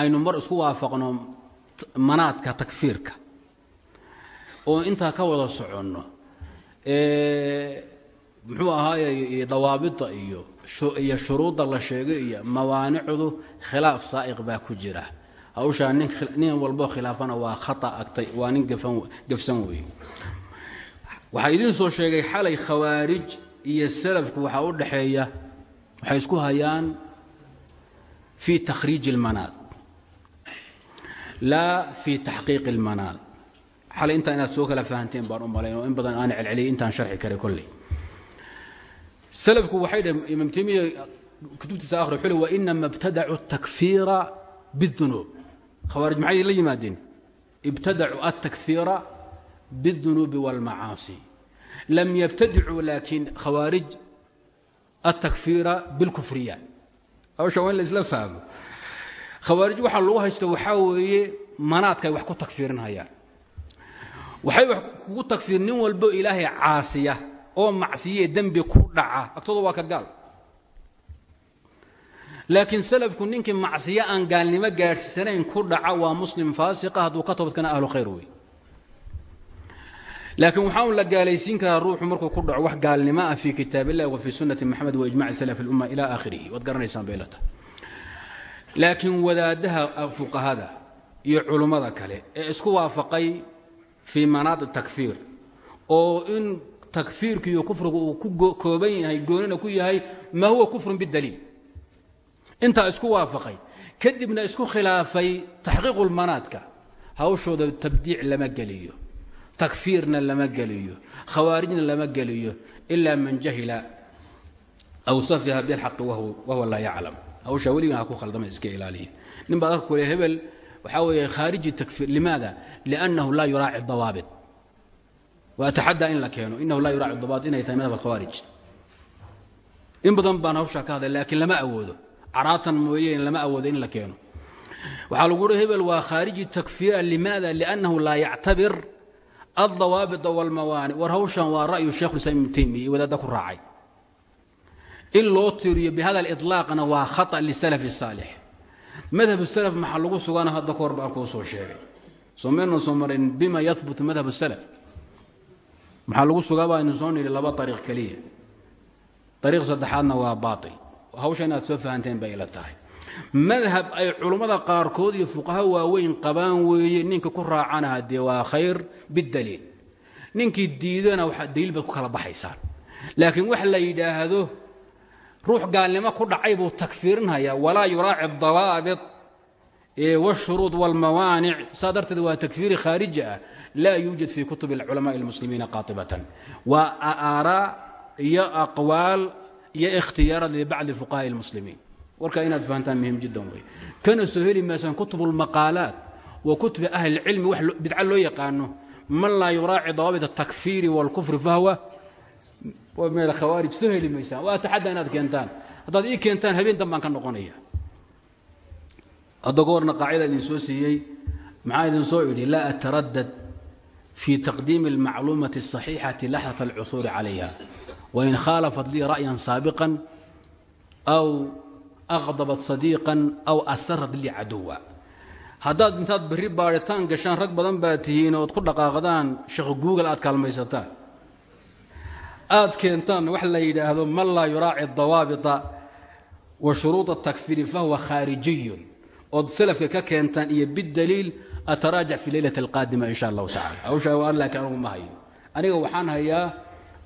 aynu mar isku waafaqno manaadka takfiirka oo intaa ka wada soconno muxuu ahaaye dawaabida iyo iyo shuruudda la sheegay iyo mawaanicdu khilaaf saa'iq baa ku jira hawshaa nin walboo khilaafana waa khata agtay waa nin gafsan weeye waxaa idiin soo sheegay xalay khawaarij iyo salafku waxaa u dhaxeeya waxay isku hayaan fii takhriiji اlmanaad laa fii taxqiiqi اlmanaad xalay intaa inaad soo kala fahanteen baan u malayn oo in badan aan celceliyay intaan sharxi karay kolley salafku waxay dhaheen imaam temiya kutubtiisa akhri xuli wa inama ibtadacu الtakfiira bالdunuub khawaarij maxay la yimaadeen? Ibtadacuu altakfiira biاdunuubi wاlmacaasi lam yabtadicuu laakiin khawaarij altakfiira bilkufriya. Hawsha waa in la isla fahmo. Khawaarij waxaa lagu haysta waxaa weeye manaadkaay wax ku takfiirinhayaan waxay wax kugu takfiir nin walbo ilaahay caasiya oo macsiye dembi ku dhaca. Agtooda waa ka gaal laakiin salafku ninkii macsiyo aan gaalnimo gaadhsanayn ku dhaca waa muslim faasiqa hadduu ka toobadkana ahlu khayr wey laakiin waxaan la gaalaysiin karaa ruuxu markuu ku dhaco wax gaalnimo ah fii kitaab wa fii sunnati moxamed wa ijmaci salaf اlumma ila aakhirihi. Waad garanaysaan bay la tahay. Laakiin wadaadaha fuqahada iyo culummada kale ee isku waafaqay fii manaadi takfiir oo in takfiirku iyo kufrigu uu ku kooban yahay goonina ku yahay maa huwa kufrun bidaliil intaa isku waafaqay. Kadibna isku khilaafay taxqiiqulmanaadka hawshooda tabdiic lama geliyo takfiirna lama geliyo khawaarijna lama geliyo ilaa man jahila aw safiha bilxaqi wahuwa laa yaclam. Hawshaa weligana ha ku khaldama iska ilaaliya. Nin baa dadka kule hebel waxaa weeye khaariji takfiir limaada? Liannahu laa yuraaci dawaabit. Waataxaddaa in la keeno inahu laa yuraaci dawaabit inay tahay madhab alkhawaarij. In badan baan hawshaa ka hadlay laakiin lama awoodo caraatan mooyeen lama awoodo in la keeno waxaa lagu uhi hebel waa khaariji takfiira limaada liannahu laa yactabir aldawaabita walmawaani war hawshan waa ra'yu sheikhulislaam ibnu taymiya iyo wadaadda ku raacay in loo tiriyo bihada aliطlaaqna waa khata lisalaf الsaalix madhab salaf maxaa lagu sugana hadda ka hor baan kuu soo sheegay soo maynan soo marin bima yahbutu madhab salaf maxaa lagu sugaa baa inu soo nidhi laba ariiq keliya ariiq saddexaadna waa baail hawsha inaad soo fahanteen bay ila tahay madhab ay culummada qaarkood iyo fuqaha waaweyn qabaan weeye ninka ku raacana dee waa khayr bidaliil ninkii diidana waa daliil baad ku kala baxaysaan laakiin wax la yidhaahdo ruux gaalnimo ku dhacay buu takfiirinhayaa walaa yuraaci dawaabit wاshuruud wاlmawaanic saa darteed waa takfiiri khaariji ah laa yuujad fii kutub اlculamaءi اlmuslimiina qaatibatan waa aaraa iyo aqwaal iyo ikhtiyaaraad libacdi fuqahaءi اlmuslimiin warkaa inaad fahantaan muhim jiddan wey kana soo heli maysaan kutub اlmaqaalaat wa kutubi ahli اlcilmi wax bidca loo yaqaano man laa yuraaci dawaabit الtakfiiri wاlkufri fahwa min alkhawaarij soo heli maysaan waa taxadda inaad keentaan haddaad ii keentaan habeen dan baan ka noqonaya hadda goorna qaacida idin soo siiyey maxaa idin soo idhi laa ataraddad fii taqdiimi اlmacluumati الصaxiixati laxdata اlcuhuuri calayha wain khaalafat lii ra'yan saabiqan aw aqdabat sadiiqan aw asarat lii caduwa haddaad intaad berri baadhitaan gashaan rag badan baad tihiin ood ku dhaqaaqdaan shaqo guugal aad kaalmaysataan aad keentaan wax la yidhaahdo man laa yuraaci dawaabita wa shuruuda takfiri fahuwa khaarijiyun ood salafka ka keentaan iyo bidaliil ataraajac fi leylati alqaadima in sha allahu tacala hawshaa allaa ka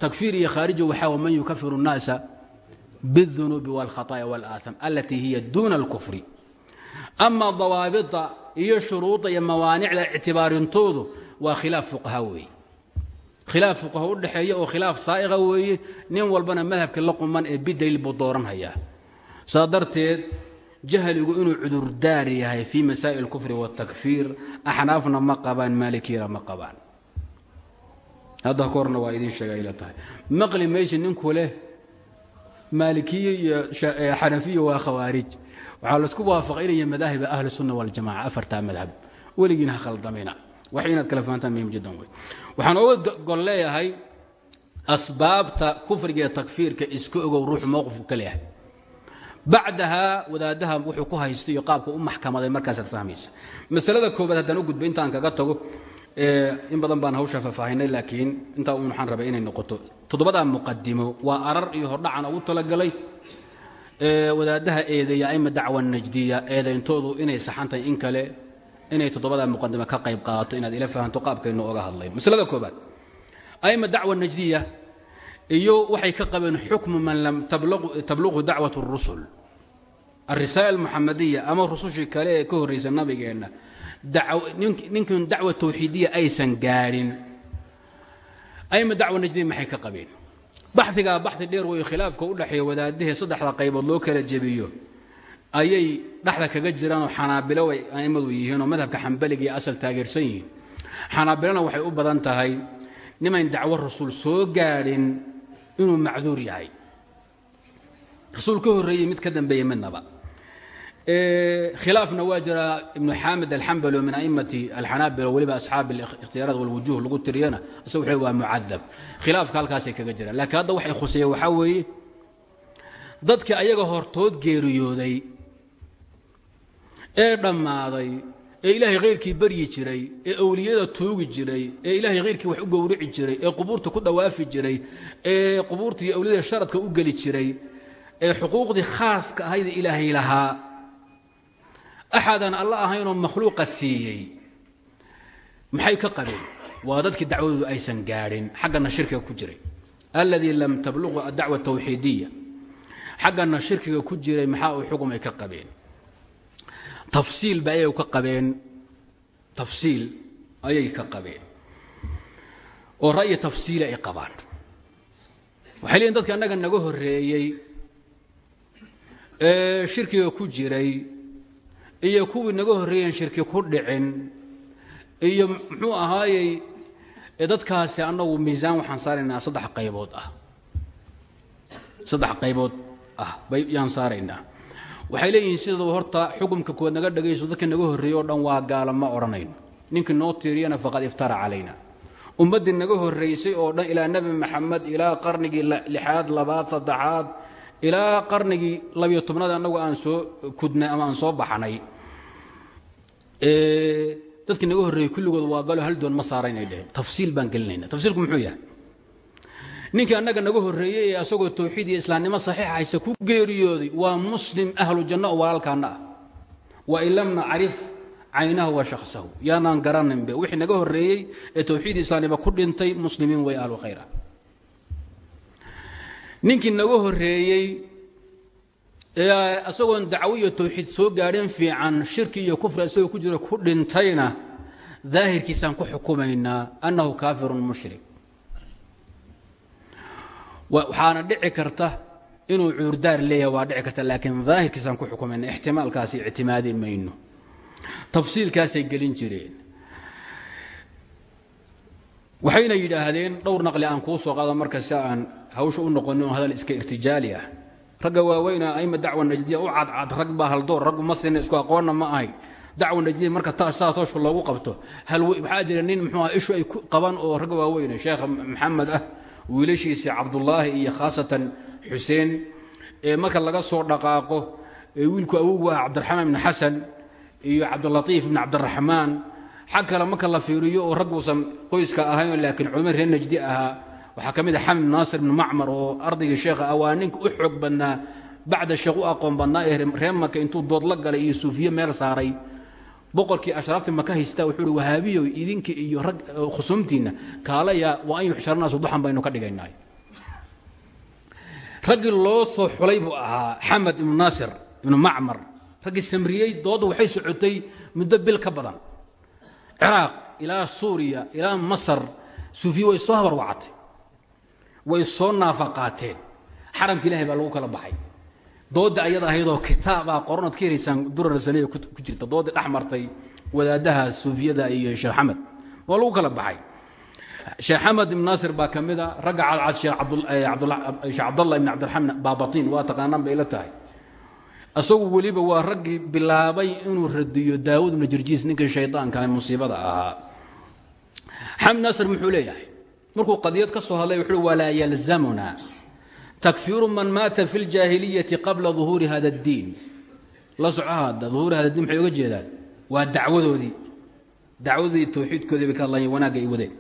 takfiir iyo khaariji waxaa wa man yukafiru الnaasa bالdunuubi wاlkhaطاaya wاlaaثam alatii hiya duuna اlkufri ama dawaabita iyo shuruudda iyo mawaanicda ictibaarintoodu waa khilaaf fuqaha weeye khilaaf fuqaha u dhexeeya oo khilaaf saa'iqa weeye nin walbana madhabka la quman ee bidaliil buu dooranhayaa saa darteed jahligu inuu cudurdaar yahay fii masaa'il اlkufri wاtakfiir axnaafna ma qabaan maalikiyana ma qabaan hadda ka waa idiin sheega ila tahay. Maqli maysi ninku leh maalikiye iyo xanafiya waa khawaarij waxaa la isku waafaqay inaya madaahiba ahli sunna waljamaca afartaa madhab. Weligiina ha khaldamina wax inaad kala fahantaan muhiim jiddan wey waxaan oga gol leeyahay asbaabta kufriga takfiirka iska ogow ruuxu mowqifku ka leeyahay bacdaha wadaadaha wuxuu ku haystay iyo qaabka u maxkamaday markaasaad fahmaysa. Masalada koobaad haddaan u gudbo intaan kaga tago in badan baan hawshaa faahfaahinay laakiin intaa un waxaan rabay inay noqoto. Toddobadaa muqadimo waa arar iyo hordhacan ugu talagalay. Wadaadaha eedeeya aima dacwa najdiya eedayntoodu inay saxan tahay in kale inay toddobadaa muqadimo ka qayb qaadato inaad ila fahanto qaabkaynu oga hadlay. Masalada koobaad aima dacwa najdiya iyo waxay ka qabeen xukmu man lam tabluqu dacwat اrusul alrisaala almuxamadiya ama rusushii kale ee ka horraysa nabigeenna ninkan dacwa tawxiidiya aysan gaadhin aima dacwa najdiya maxay ka qabeen? Baxigaa baxi dheer weyo khilaafka u dhexeeya wadaadahee saddexda qaybood loo kala jebiyo ayay dhexda kaga jiraanoo xanaabilo way a'immadu yihiinoo madhabka xambaliga iyo asal taageersan yihiin. Xanaabilona waxay u badan tahay nimayn dacwo rasuul soo gaadhin inuu macduur yahay. Rasuul ka horreeyey mid ka dambeeyey midnaba khilaafna waa jiraa ibnu xaamid alxambali oo min aimati alxanaabila weliba asxaab ikhtiyaaraat walwujuh lagu tiriyana isagu wuxuu waa mucadab khilaafka halkaasay kaga jiraan laakiin hadda waxay khuseeya waxaa weeye dadka ayaga hortood geeriyooday ee dhammaaday ee ilaahay khayrkii baryi jiray ee awliyada tuugi jiray ee ilaahay khayrkii wax u gowrici jiray ee qubuurta ku dhawaafi jiray ee qubuurta iyo awliyada sharadka u geli jiray ee xuquuqdii khaaska ahayd ilaahay lahaa axadan alla ahaynoo makhluuqa siiyey maxay ka qabeen waa dadkii dacwadoodu aysan gaadhin xaggana shirkiga ku jiray alladii lam tabluqu adacwa tawxiidiya xaggana shirkiga ku jiray maxaa uu xugum ay ka qabeen tafsiil ba ayay ka qabeen tafsiil ayay ka qabeen oo ra'yi tafsiili ay qabaan waxay leeyiin dadka annaga naga horreeyey ee shirkiga ku jiray iyo kuwii naga horreeyeen shirki ku dhicin iyo muxuu ahaayey dadkaasi annagu miisaan waxaan saaraynaa saddex qaybood ah. Saddex qaybood ah bay yaan saaraynaa waxay leeyihiin sidaba horta xukumka kuwaad naga dhagayso dadka naga horreeyey o dhan waa gaala ma odhanayno ninkii noo tiiriyana faqad iftara calayna. Ummaddii naga horraysay oo dhan ilaa nebi maxamed ilaa qarnigii lixaad labaad saddexaad ilaa qarnigii labiyo tobnaad annagu aan soo kudnay ama aan soo baxnay dadkii naga horreeyey kulligood waa galo hal doon ma saaraynay dheheen tafsiil baan gelinayna. Tafsiilku muxuu yahay? Ninkii annaga naga horreeyey ee asagoo tawxiid iyo islaamnimo saxiixa hayse ku geeriyooday waa muslim ahlu janno oo walaalkaanna ah. Wa in lam nacrif caynahu wa shakhsahu. Yaanaan garaninbe wixii naga horreeyey ee tawxiid islaamnimo ku dhintay muslimiin way ahlu khayra. Ninkii naga horreeyey asagoon dacwo iyo tawxiid soo gaadhin fiican shirki iyo kufri asagoo ku jira ku dhintayna daahirkiisaan ku xukumaynaa annahu kaafirun mushrik. Waxaana dhici karta inuu cuurdaar leeyahay waa dhici karta laakiin daahirkiisaan ku xukumayna ixtimaalkaasi ictimaadi mayno. Tafsiilkaasay gelin jireen. Waxayna yidhaahdeen dhowr naqli aan kuu soo qaado marka si aan hawsha u noqonin oo hadal iska irtijaali ah ragga waaweyna aima dacwa najdiya u cadcad rag baa haldoor raggu ma sina isku aqoonna ma ahay. Dacwa najdiya marka saa tooshka loogu qabto. Waxaa jira nin muxuu ah ishu ay qaban oo ragga waaweyne sheekha maxamed ah wiilashiisii cabdullaahi iyo khaasatan xuseen. Ee marka laga soo dhaqaaqo wiilku awogu ah cabdiraxmaan ibni xasan iyo cabdilatiif ibni cabdiraxmaan xag kale marka la fiiriyo oo ragguusan qoyska ahayn laakiin culimad reer najdi ahaa waxaa ka mid ah xamid naasir ibni macmar oo ardaygii sheekha ah u xoog badnaa bacda sheekh aqoon badnaa ee reer intuu dood la galay iyo meel saaray. Boqorkii ashraaftii maka haystaa wuxuu uhi wahaabiyo idinka iyo rag khusumtiinna kaalaya waa an yuxsharnaasu duxan baynu ka dhigaynaa raggii loo soo xulay buu ahaa xamed ibnu naasir ibnu macmar. Raggii samriyey doodda waxay socotay muddo bil ka badan. Ciraaq ilaa suuriya ilaa masar suufiye way soo habar wacatay way soo naafaqaateen. Xaramka ilahay baa lagu kala baxay. Doodda ayada ahaydoo kitaabaa qoranood ka helaysaan durarasaniya ku jirta. Doodda dhex martay wadaadaha suufiyada iyo sheekh xamed waa lagu kala baxay. Sheekh xamed ibn naasir baa ka mid a ragga cadcad sheekh cabdallah ibn cabdiraxmaan baabatiin waa taqaanaan bay la tahay. Isagu weliba waa raggii bilaabay inuu radiyo daawud ibnu jirjiis ninkii shaydaanka musiibada ahaa. Xamed naasir muxuu leeyahay markuu qadiyad ka soo hadlay wuxuu walaa yalzamuna takfiru man maata fi ljaahiliyati qabla duhuuri hada اddiin la soco hadda duhuuri hada diin maxay oga jeedaan waa dacwadoodii dacwadoodii towxiidkoodii bay ka hadlayeen wanaagga ay wadeen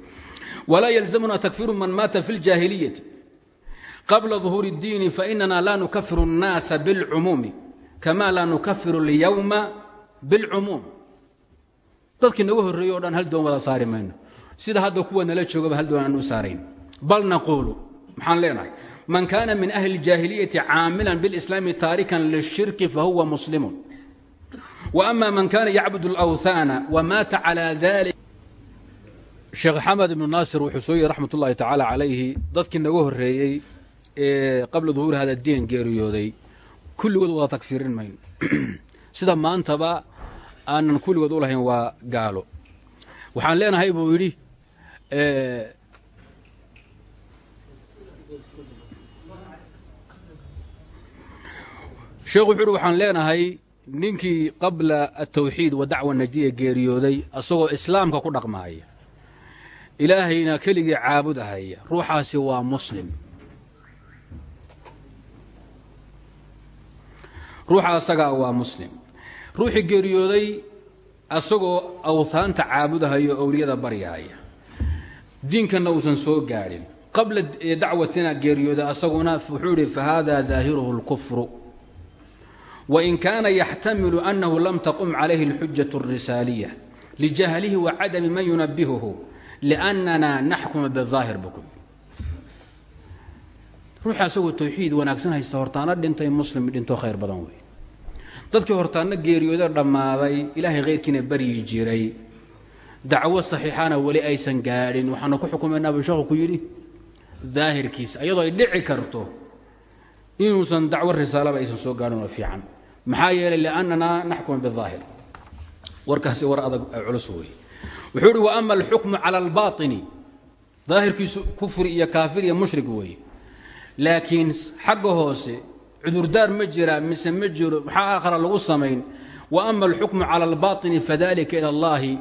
walaa yalzamuna takfiru man maata fi ljaahiliyati qabla duhuuri اddiini fainana la nukafiru الnaasa biاlcumuumi kama laa nukafiru اlyowma biاlcumuum dadkii naga horreeyey o dhan hal doon wada saari mayno sida hadda kuwa nala joogaba hal doon aan u saarayn bal naquulu maxaan leenahay man kaana min ahli اljaahiliyati caamilan biاlislaami taarikan lلshirki fahuwa muslimu وأma man kana yacbud اlأwhaana wmaata calى dalik sheekh xamed ibnu naasir wuxuu soo yihi raxmat ullahi tacaala calayhi dadkii naga horreeyey ee qabla duhuuri hada diin geeriyooday kulligood wada tagfiirin mayno sida maantaba aanan kulligood u lahayn waa gaalo waxaan leenahay buu yidhi sheekhu wuxu uhi waxaan leenahay ninkii qabla atawxiid wa dacwa najdiya geeriyooday asagoo islaamka ku dhaqmaaya. Ilaahayna keligii caabud ahaya. Ruuxaasi waa muslim. Ruuxa asagaa waa muslim. Ruuxii geeriyooday asagoo awhaanta caabudahaya o owliyada baryahaya diinkanna uusan soo gaadhin qabla dacwatina geeriyooday asaguna wuxuu ihi fahada daahiruhu اlkufru wain kaana yaxtamilu annahu lam taqum calayhi اlxujaة الrisaaliya lijahlihi wacadami man yunabihuhu liannana naxkuma biاظaahir buku ruuxa asagoo tawxiid wanaagsan haysta hortaana dhintay muslim dhinto khayr badan wey dadkii hortaana geeriyooda dhammaaday ilaahay khayrkiina baryi jiray dacwo saxiixana weli aysan gaadhin. Waxaanu ku xukumaynaa buu ku yidhi daahirkiisa ayadoo dhici karto inuusan dacwo risaalaba aysan soo gaadhin fiican. Maxaa yeelay liannanaa naxkuma bidaahir. Warkaasi war adag culus weeye. Wuxuu idhi wa ama alxukmu cala albaطini daahirkiisu kufri iyo kaafir iyo mushrik weeye. Laakiin xagga hoose cudurdaar ma jira mise ma jiro maxaa aakhara lagu samayn? Wa ama alxukmu cala albaطini fadalika ila allahi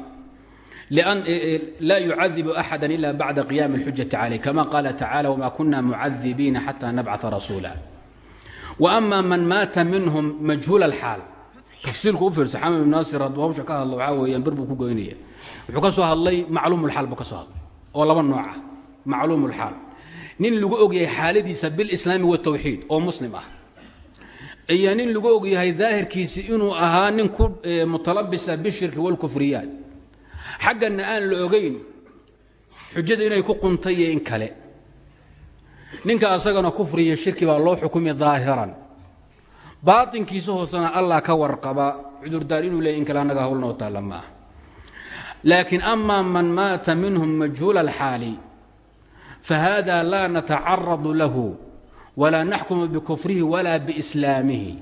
laa yucadibu axada ila bacda qiyaami اlxujati calayh kama qaala tacala wma kuna mucadibiina xata nabcata rasuula wa ama man maata minhum majhuul alxaal tafsiirku u fiirsa xamad ibn naasir hadduu hawsha ka hadlo waxaa weeyaan bir buu ku goynaya wuxuu ka soo hadlay macluum lxaal buu ka soo hadlay oo laba nooc ah macluum lxaal nin lagu ogyahay xaaladiisa bilislaami watawxiid oo muslim ah iyo nin lagu ogyahay daahirkiisi inuu ahaa nin ku mutalabisa bishirki walkufriyaat xaggana aan la ogayn xujada inay ku quntay iyo in kale. Ninka asagana kufriya shirki baa loo xukumi daahiran baatinkiisa hoosena allah ka warqaba cudurdaar inuu leey in kale annaga hawlnoo taalla ma ah laakiin ama man maata minhum majhuula alxaali fahada laa natacaradu lahu walaa naxkumu bikufrihi wala biislaamihi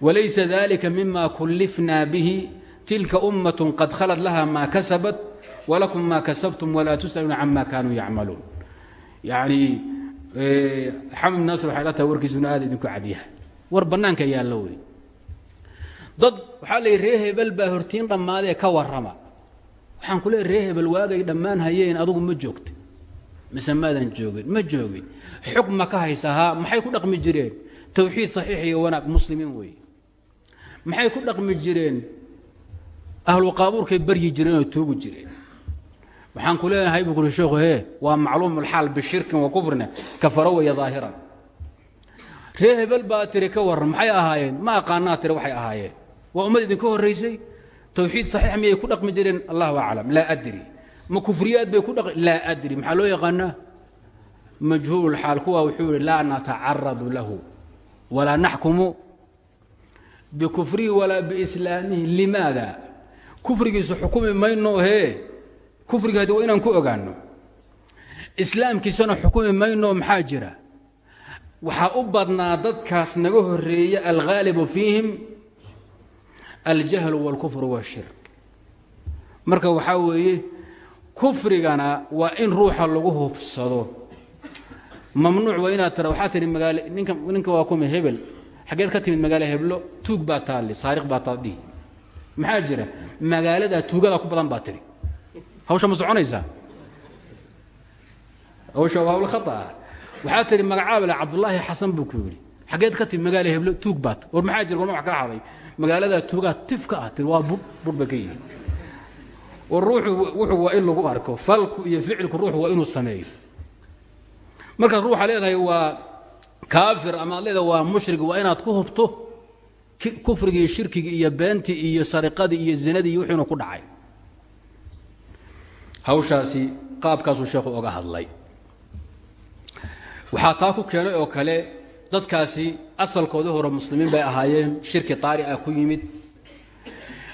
walaysa dalika mima kullifna bihi tilka ummat qad khalat laha ma kasabat walakum ma kasabtum walaa tus'aluuna cama kanuu yacmaluun yacni xamd naasir waxay la tahay warkiisuna aad idinku cadyahay war bannaanka yaallo wey. Dad waxaa la yidhi ree hebel hortiin dhammaadee ka warrama. Waxaan ku leey ree waagay dhammaan hayeen adugu ma joogta mise maadan ma joogin. Ma ka haysahaa maxay ku dhaqmi jireen? Tawxiid saxiix iyo wanaag muslimiin weeye maxay ku dhaqmi jireen ahlu qaabuurkay baryi jireen oo tuugi jireen. Waxaan ku leenahay buu kuri sheekhu hee waa macluumulxaal bishirkin wa kufrina kafaro weeye daahiran ree hebel ka warran maxay ahaayeen? Ma aqaanaa tiri waxay ahaayeen. Waa ummad idinka horraysay? Tawxiid saxiix miyay ku dhaqmi jireen? Allahu aclam laa adri. Ma kufriyaad bay ku dhaqi laa adri. Maxaa loo yaqaanaa? Majhuululxaal kuwa wuxuu yihi laa lahu walaa naxkumu bikufrihi walaa biislaamihi limaada kufrigiisa xukumi mayno hee? Kufriga hadi waa inaan ku ogaanno. Islaamkiisana xukumi mayno maxaa jira? Waxaa u badnaa dadkaas naga horreeya alghaalibu fiihim aljahlu wاlkufru wاshirk marka waxaa weeye kufrigana waa in ruuxa lagu hubsado. Mamnuuc waa inaad tira waxaa tihi magaal ninka waa kuma hebel. Xaggeed ka timid magaalo heblo tuug baa taalli saariq baa taaldhihi maxaa jira? Magaaladaa tuugada ku badan baa tiri. Hawsha ma soconaysaa? Hawsha waa hawl khata. Ah waxaa tihi magacaabale cabdulaahi xasan buu ku yidhi. Xaggeed ka timid magaalo heblo tuug baat war maxaa jira? Warma wax ka haday magaaladaa tuugaa tifka ah tir waa bur bur bay ka yihiin war ruuxu wuxuu waa in lagu arko. Falku iyo ficilku ruuxu waa inuu sameeyo. Markaad ruuxa leedahay waa kaafir ama ad leedahay waa mushrig waa inaad ku hubto kufrigii shirkigii iyo beentii iyo sariqadii iyo zinadii iyo wuxuuna ku dhacay. Hawshaasi qaabkaasuu sheekhu oga hadlay. Waxaa taa ku keenay oo kale dadkaasi asalkoodii hore muslimiin bay ahaayeen shirki taari ah ku yimid.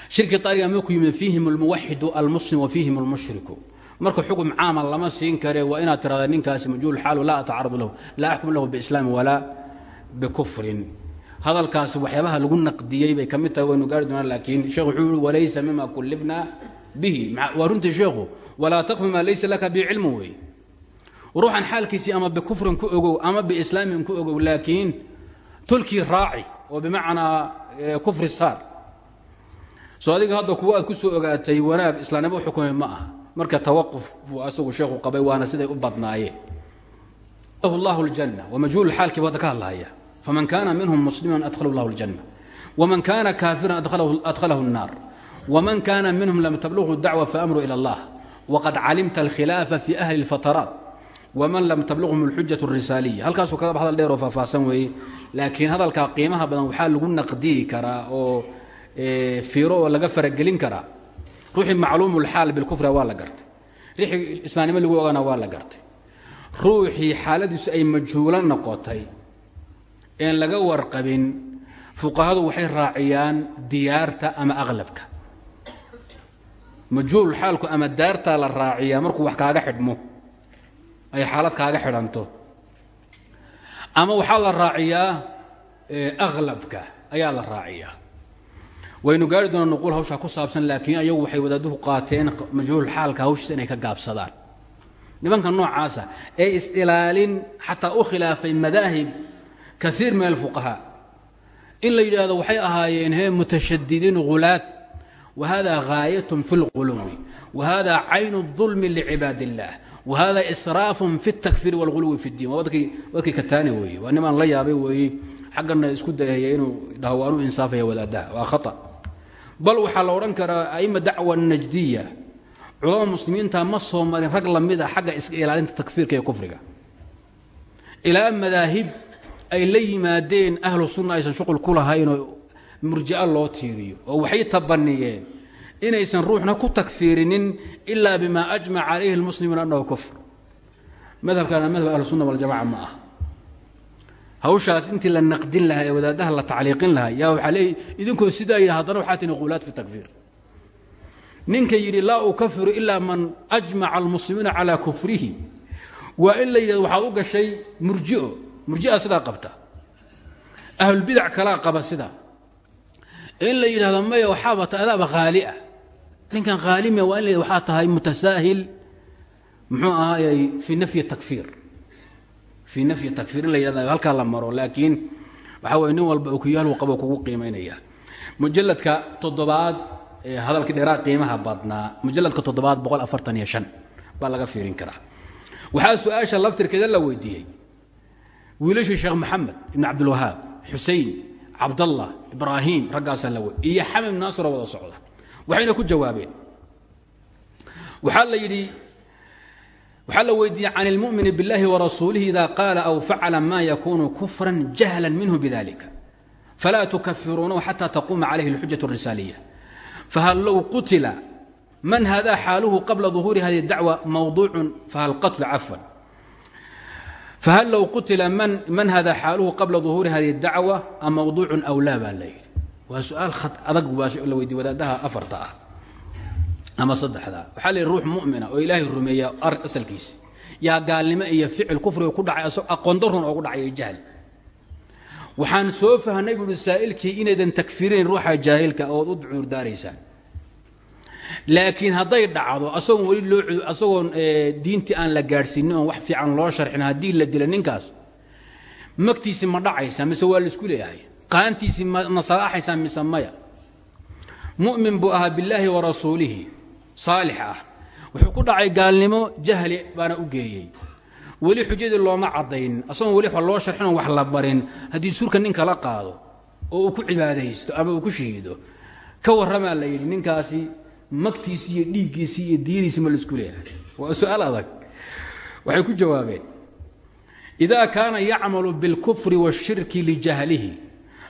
Shirki taariga ma ku yimid fiihim almuwaxidu almuslim wa fiihim almushriku. Marka xukun caama lama siin kare waa inaad tirahda ninkaasi majhuul xaalu laa atacaradu lahu laa axkum lahu biislaamin walaa bikufrin hadalkaasi waxyaabaha lagu naqdiyey bay ka mid tahay waynu gaari doonaa laakiin sheekhu wuxuu yihi walaysa mima kullifna bihi. Waa runtii sheekhu walaa taqfu maa laysa laka bihi cilmu weeye ruuxan xaalkiisii ama bikufrin ku ogow ama biislaamin ku ogow laakiin tolkii raaci oo bimacnaa kufri saar. Soo adiga hadda kuwa aad ku soo ogaatay wanaag islaamnimo xukumay ma aha. Marka tawaquf buu asagu sheekhu qabay waana siday u badnaayeen llahu اljanna wamajhuul xaalkii hadda ka hadlahaya faman kana minhum musliman adhalahu llahu اljanna wman kana kaafiran adhalahu الnaar wman kana minhum lam tablغhu dacwa faamru ilى اllah wqad calimta alkhilaafa fi ahli اlfataraat wman lam tablغhum اlxujaة الrisaaliya halkaasuu kaga hadal dheer oo faahfaahsan weeye laakiin hadalkaa qiimaha badan waxaa lagu naqdiyi karaa oo fiiro oo laga faragelin karaa ruuxii macluum اlxaal bilkufra waa la gartay rixii islaamnimo lagu ogaana waa la gartay ruuxii xaaladiisu ay majhuulo noqotay een laga warqabin fuqahadu waxay raaciyaan diyaarta ama aqlabka. Majhuul xaalku ama daartaa la raaciyaa markuu wax kaaga xidhmo ay xaalad kaaga xidhanto. Ama waxaa la raaciyaa aqlabka ayaa la raaciyaa. Waynu gaari doonaa nuquul hawshaa ku saabsan laakiin ayagu waxay wadaaduhu qaateen majhuul xaalka hawshiisa inay ka gaabsadaan. Nimanka noocaasa ee is-ilaalin xataa u khilaafay madaahib kaiir min alfuqahaa in la yidhaahdo waxay ahaayeen he mutashadidiin hulaad whada gaayat fi اlquluwi whada cayn الظulmi lcibaad الlah whada israaf fi الtakfir wاlguluwi fi اdiin waa dadkii kataani weeye waa nimaan la yaabay weeye xaggana isku dayaya inuu dhaho waanu insaafaya wadaadaha waa khaطأ bal waxaa la odhan karaa aima dacwa najdiya culama muslimiinta ma soo marin rag lamida xagga iska ilaalinta takfiirka iyo kufriga ilaa madaahib ay la yimaadeen ahlu sunna aysan shuqul ku lahaynoo murji'a loo tiiriyo oo waxay tabaniyeen inaysan ruuxna ku takfiirinin ilaa bima ajmaca calayhi lmuslimuun annahu kufr. Madhabkana madhab ahlu sunna waljamaca ma ah hawshaas intii la naqdin lahaa ee wadaadaha la tacliiqin lahaa yaa waxaa leey idinkoo sidaa yidhi haddana waxaa tihi qulaad fi takfiir. Ninka yidhi laa ukafiru ilaa man ajmaca almuslimiina calaa kufrihi. Waa in la yidhahdo waxaad u gashay murjio murjia sidaa qabta. Ahlulbidac kalaa qaba sidaa in la yidhahdo maya waxaaba ta adaaba haali ah. Ninkan haalime waa in waxaa tahay mutasaahil muxuu ahaayey fii nafyi takfiir. Fii nafyi takfiir in la yidhahdo halkaa la maro laakiin waxaa weye nin walba okiyaalhu qabo kugu qiimaynaya mujaladka toddobaad ee hadalkii dheeraa qiimaha badnaa mujaladka toddobaad boqol afartan iyo shan baa laga fiirin karaa. Waxaa su'aasha laftirkeeda la weydiiyey wiilashii sheekh maxamed ibn cabdilwahaab xusein cabdallah ibraahim raggaasaa la wey iyo xamid naasiroo wada socda waxayna ku jawaabeen waxaa la yidhi waxaa la weydiiyey can اlmumini biاllahi warasuulihi ida qaala aw facala ma yakunu kufra jahla minhu bidalika falaa tukafiruunahu xata taquuma calayhi اlxujaة الrisaaliya fahal low qutila man hada xaaluhu qabla ظuhuuri hadi اdacwa mawduucu fahal qatl cafwan fahal low qutila man hada xaaluhu qabla ظuhuuri hadi اdacwa am mawduucu aw laa baa la yidhi waa su'aal adag baa la weydiye wadaadaha afarta ah ama saddexda waxaa la yidhi ruux mumina oo ilaahay rumeeya asalkiisi yaa gaalnimo iyo ficil kufriga ku dhacay aqoon darun oogu dhacay jahl waxaan soo fahnay buuhi saa'ilkii inaydan takfirinayn ruuxa jaahilka ood u cuurdaaraysaan laakiin hadday dhacdo asagoon weli loo asagoon diintii aan la gaadhsiinin oon wax fiican loo sharxin haddii la dila ninkaas magtiisi ma dhacaysa mise waa la isku leeyahay? Qaantiisi ma nasalaaxaysaa mise maya? Mu'min buu ahaa billaahi wa rasuulihi saalix ah. Wuxuu ku dhacay gaalnimo jahli baana u geeyey. Weli xujadii looma caddayn asagoon weli wa loo sharxinoo wax la barin haddii suurka ninka la qaado oo uu ku cibaadaysto ama uu ku shahiido ka warramaa la yidhi ninkaasi magtiisii iyo dhiiggiisii iyo diyadiisi ma laisku leeyahay waa su-aal adag waxay ku jawaabeen ida kaana yacmalu biاlkufri waاshirki lijahlihi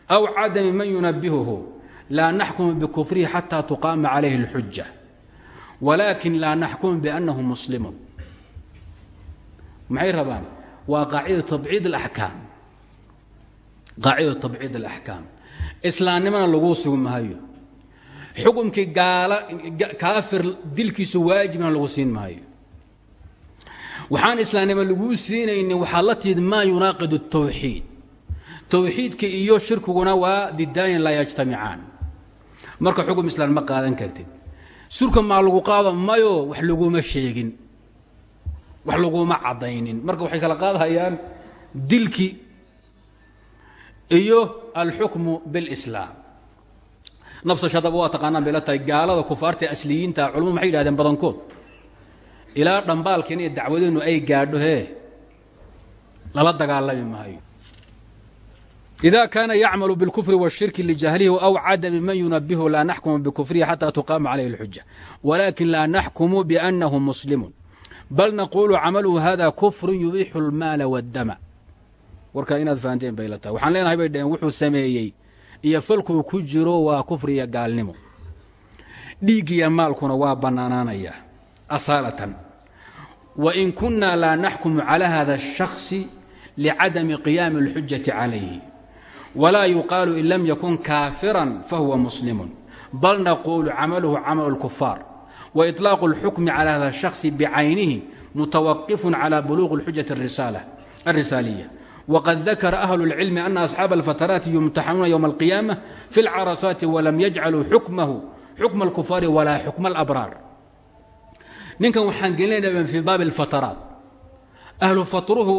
aw cadami man yunabihuhu laa naxkumu bikufrihi xata tuqaama calayhi اlxuja walakin laa naxkumu biannahu muslimun maxay rabaan waa qaacida tabciid alaxkaam qaacida tabciid alaxkaam islaamnimana laguu sugi maayo xukumkii kaafir dilkiisu waajibna lagu siin maayo. Waxaan islaamnimo laguu siinaynin waxaad la timid maa yunaaqid الtawxiid iyo shirkiguna waa didaanin laa yajtamicaan marka xukum islaam ma qaadan kartid. Surka maa lagu qaado mayo wax laguma sheegin. Wax laguma caddaynin. Marka waxay kala qaadhayaan dilki iyo alxukmu biاlislaam nafsashadaba waa taqaanaan bay la tahay gaalada kufaarta asliyiinta culamadu maxay yidhahdeen badankood ilaa dhambaalkeen iyo dacwadeennu ay gaadho hee lala dagaalami maayo إida kaana yacmalu bاlkufri wالshirki ljahlihi aw cadami man yunabihu laa naxkumu bikufrihi xatى tuqaama calayh اlxuja walakin laa naxkumu bأnahu muslimu bal naqulu camaluhu hada kufru yubixu اlmaala wاddama warkaa inaad fahanteen bay la tahay waxaan leenahay bay dhaheen wuxuu sameeyey iyo falkuu ku jiro waa kufri iyo gaalnimo dhiiggiya maalkuna waa bannaanaanaya asaalatan wain kunna laa naxkumu calى hada الشhakhصi licadami qiyaami اlxujati calayhi wlaa yuqaalu in lam yakun kaafira fahuwa muslimu bal naquulu camaluhu camalu اlkufaar waiطlaaqu اlxukmi calى hada الشhakhصi bicaynihi mutawaqif calى buluuqi اlxujaةi الrisaaliya wqad dakara ahlu اlcilmi ana asxaaba alfataraati yumtaxanuuna ywma اlqiyaamة fi اlcarasaati walam yajcaluu xukmahu xukma اlkufaari walaa xukma اlabraar ninkan waxaan gelinayna fii baabi اlfataraat ahlu fatruhu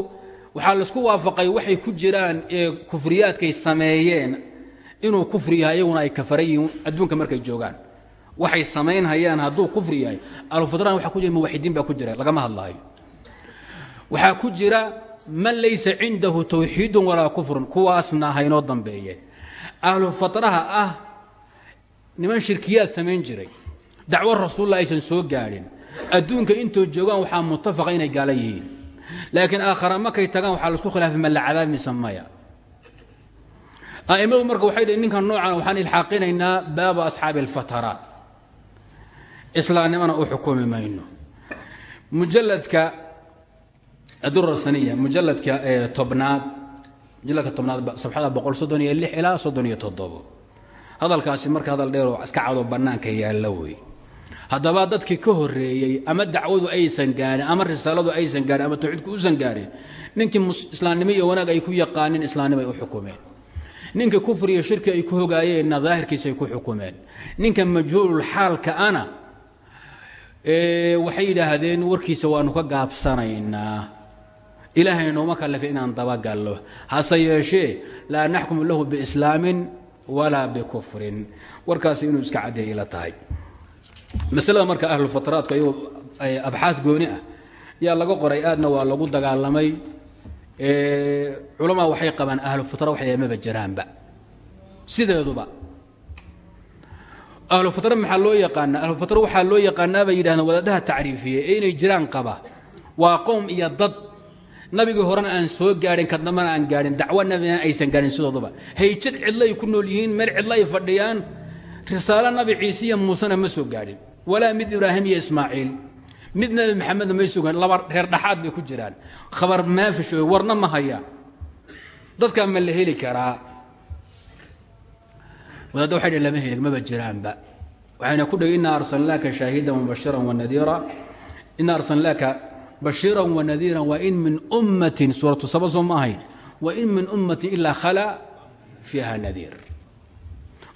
waxaa laisku waafaqay waxay ku jiraan ee kufriyaadkay sameeyeen inuu kufri yahay iyaguna ay kafara yihiin adduunka markay joogaan waxay samaynhayaan hadduu kufri yahay ahlufatraan waxa ku jira muwaxidiin baa ku jira lagama hadlaayo waxaa ku jira man laysa cindahu tawxiidun walaa kufrun kuwaasna haynoo dambeeyeen ahlu fatraha ah niman shirkiyaad samayn jiray. Dacwo rasuulla aysan soo gaadhin adduunka intoo joogaan waxaa mutafaqa inay gaala yihiin. Laakiin aakhara markay tagaan waxaa la isku khilaafay ma la cadaab mise maya. A'immadu waxay dhhi ninkan noocan waxaan ilxaaqinaynaa baaba asxaabi alfataraat islaamnimana u xukumi mayno. Mujalladka adura saniya mujalladka tobnaad mujalladka tobnaad sabxada boqol soddon iyo lix ilaa soddon iyo toddobo. Hadalkaasi marka hadal dheeroo iska cadoo bannaanka yaalla wey. Haddaba dadkii ka horeeyey ama dacwadu aysan gaarin ama risaaladu aysan gaarin ama tawxiidku usan gaarin ninkii islaamnimo iyo wanaag ay ku yaqaanin islaamnimo ay u xukumeen. Ninka kufri iyo shirki ay ku hogaayeenna daahirkiisa ay ku xukumeen. Ninka majhuulul xaalka ana waxay yidhaahdeen warkiisa waanu ka gaabsanaynaa ilaahay nooma kallifay inaan dabagallo hase yeeshee laa naxkumu lahu biislaamin walaa bikufrin warkaasi inuu iska caddeey ila tahay masalada marka ahlulfataraadku ayagoo abxaad gooni ah yaa laga qoray aadna waa lagu dagaalamay culamaa waxay qabaan ahlufatra waxay maba jiraanba sideeduba ahlufatra maxaa loo yaqaanaa ahlufatra waxaa loo yaqaanaa bay yidhahdeen wadaadaha tacriifiye ee inay jiraan qaba waa qowm iyo dad nabigii horena aan soo gaadhin kadambana aan gaadhin. Dacwo nabina aysan gaadhin sidooduba. Hayjad cidlo ay ku nool yihiin meel cidlo ay fadhiyaan. Risaalo nabi ciise iyo muusena ma soo gaadhin. Walaa mid ibraahim iyo ismaaciil. Mid nebi maxamedna may soo gaadhin. Laba reer dhaxaad bay ku jiraan. Khabar maafish wey warna ma hayaan dadkaa ma la heli karaa. Wadaadda waxay dhhen lama heli maba jiraanba. Waxayna ku dhegi inaa arsalnaaka shaahidan wabashiran wanadiira inaa arsalnaaka bashiiran wanadiiran wa in min ummatin suuratu saba soo wa in min ummatin ilaa khalaa fiiha nadiir.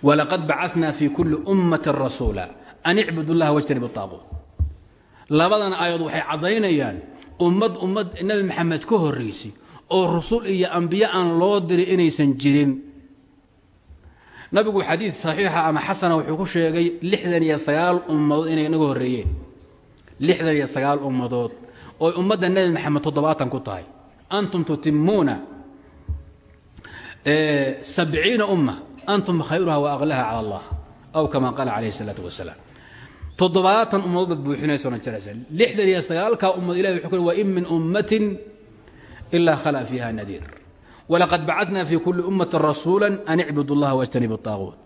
Walaqad bacana fii kulli ummatin rasuula an icbud اllaha wajtanib اaaquut labadan aayaod waxay caddaynayaan ummad ummad nebi maxamed ka horraysay oo rusul iyo ambiye aan loo diray inaysan jirin. Nabigu xadiid saxiixa ah ama xasana wuxuu ku sheegay lixdan iyo inay naga horreeyeen. Lixdan ummadood oo ummadda nebi maxamed toddobaatan ku tahay. Antum tutimuuna sabciina umma. Antum khayruha wa aqlaha cala allah aw kama qaala calayhi isalaatu wasalaam toddobaatan ummadoodad buuxinaysoona jiraysa lixdan iyo sagaalkaa ummad ilahi wuxuu ku wa in min ummatin ilaa khala fiiha nadiir. Walaqad bacadna fii kulli ummatin rasuula an icbud اllaha wajtanibu اaaguut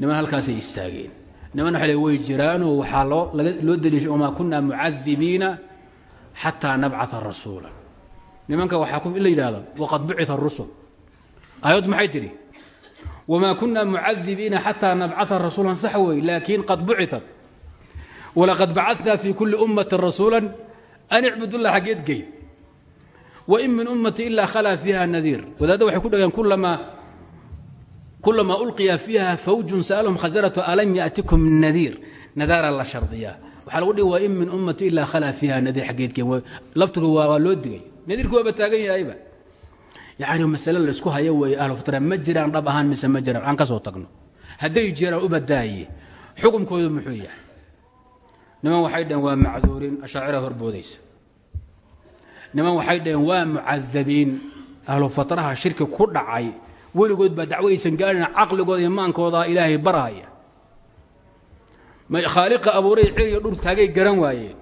niman halkaasay istaageen. Niman waxale way jiraanoo waxaa loo daliishay wamaa kunna mucadibiina xataa nabcata rasuula. Nimanka waxaa la yidhahda waqad bucita الrusul aayaddu maxay tidhi? Wmaa kuna mucadibiina xataa nabcaa rasuula sax wey laakiin qad bucitat walaqad bacadna fi kuli ummati rasuula an icbud lah xaggeed gey. Wain min ummati ilaa khalaa fiiha nadiir. Wadaadda waxay ku dhageen kulamaa ulqiya fiiha fawjun sa'alhum khasaratu alam yatikum nadiir. Nadaara la shardiyaa waxaa lagu dhihi wain min ummati ilaa khalaa fiiha nadiir xaggeed gey laftigu waa loo digay nadiirku waaba taagan yahayba yacni masale laysku hayo weeye ahlufatra ma jiraan dhab ahaan mise ma jiraan. Aan ka soo tagno. Hadday jiraan u badaaye xukumkoodu muxuu yahay? Niman waxay dhaheen waa macduuriin. Ashaacira horboodaysa. Niman waxay dhaheen waa mucadabiin. Ahlu fatraha shirki ku dhacay. Weligood baa dacwo aysan gaadhin caqligooda imaankooda ilaahay barahaya khaaliqa abuuray cil iyo dhul taagay garan waayeen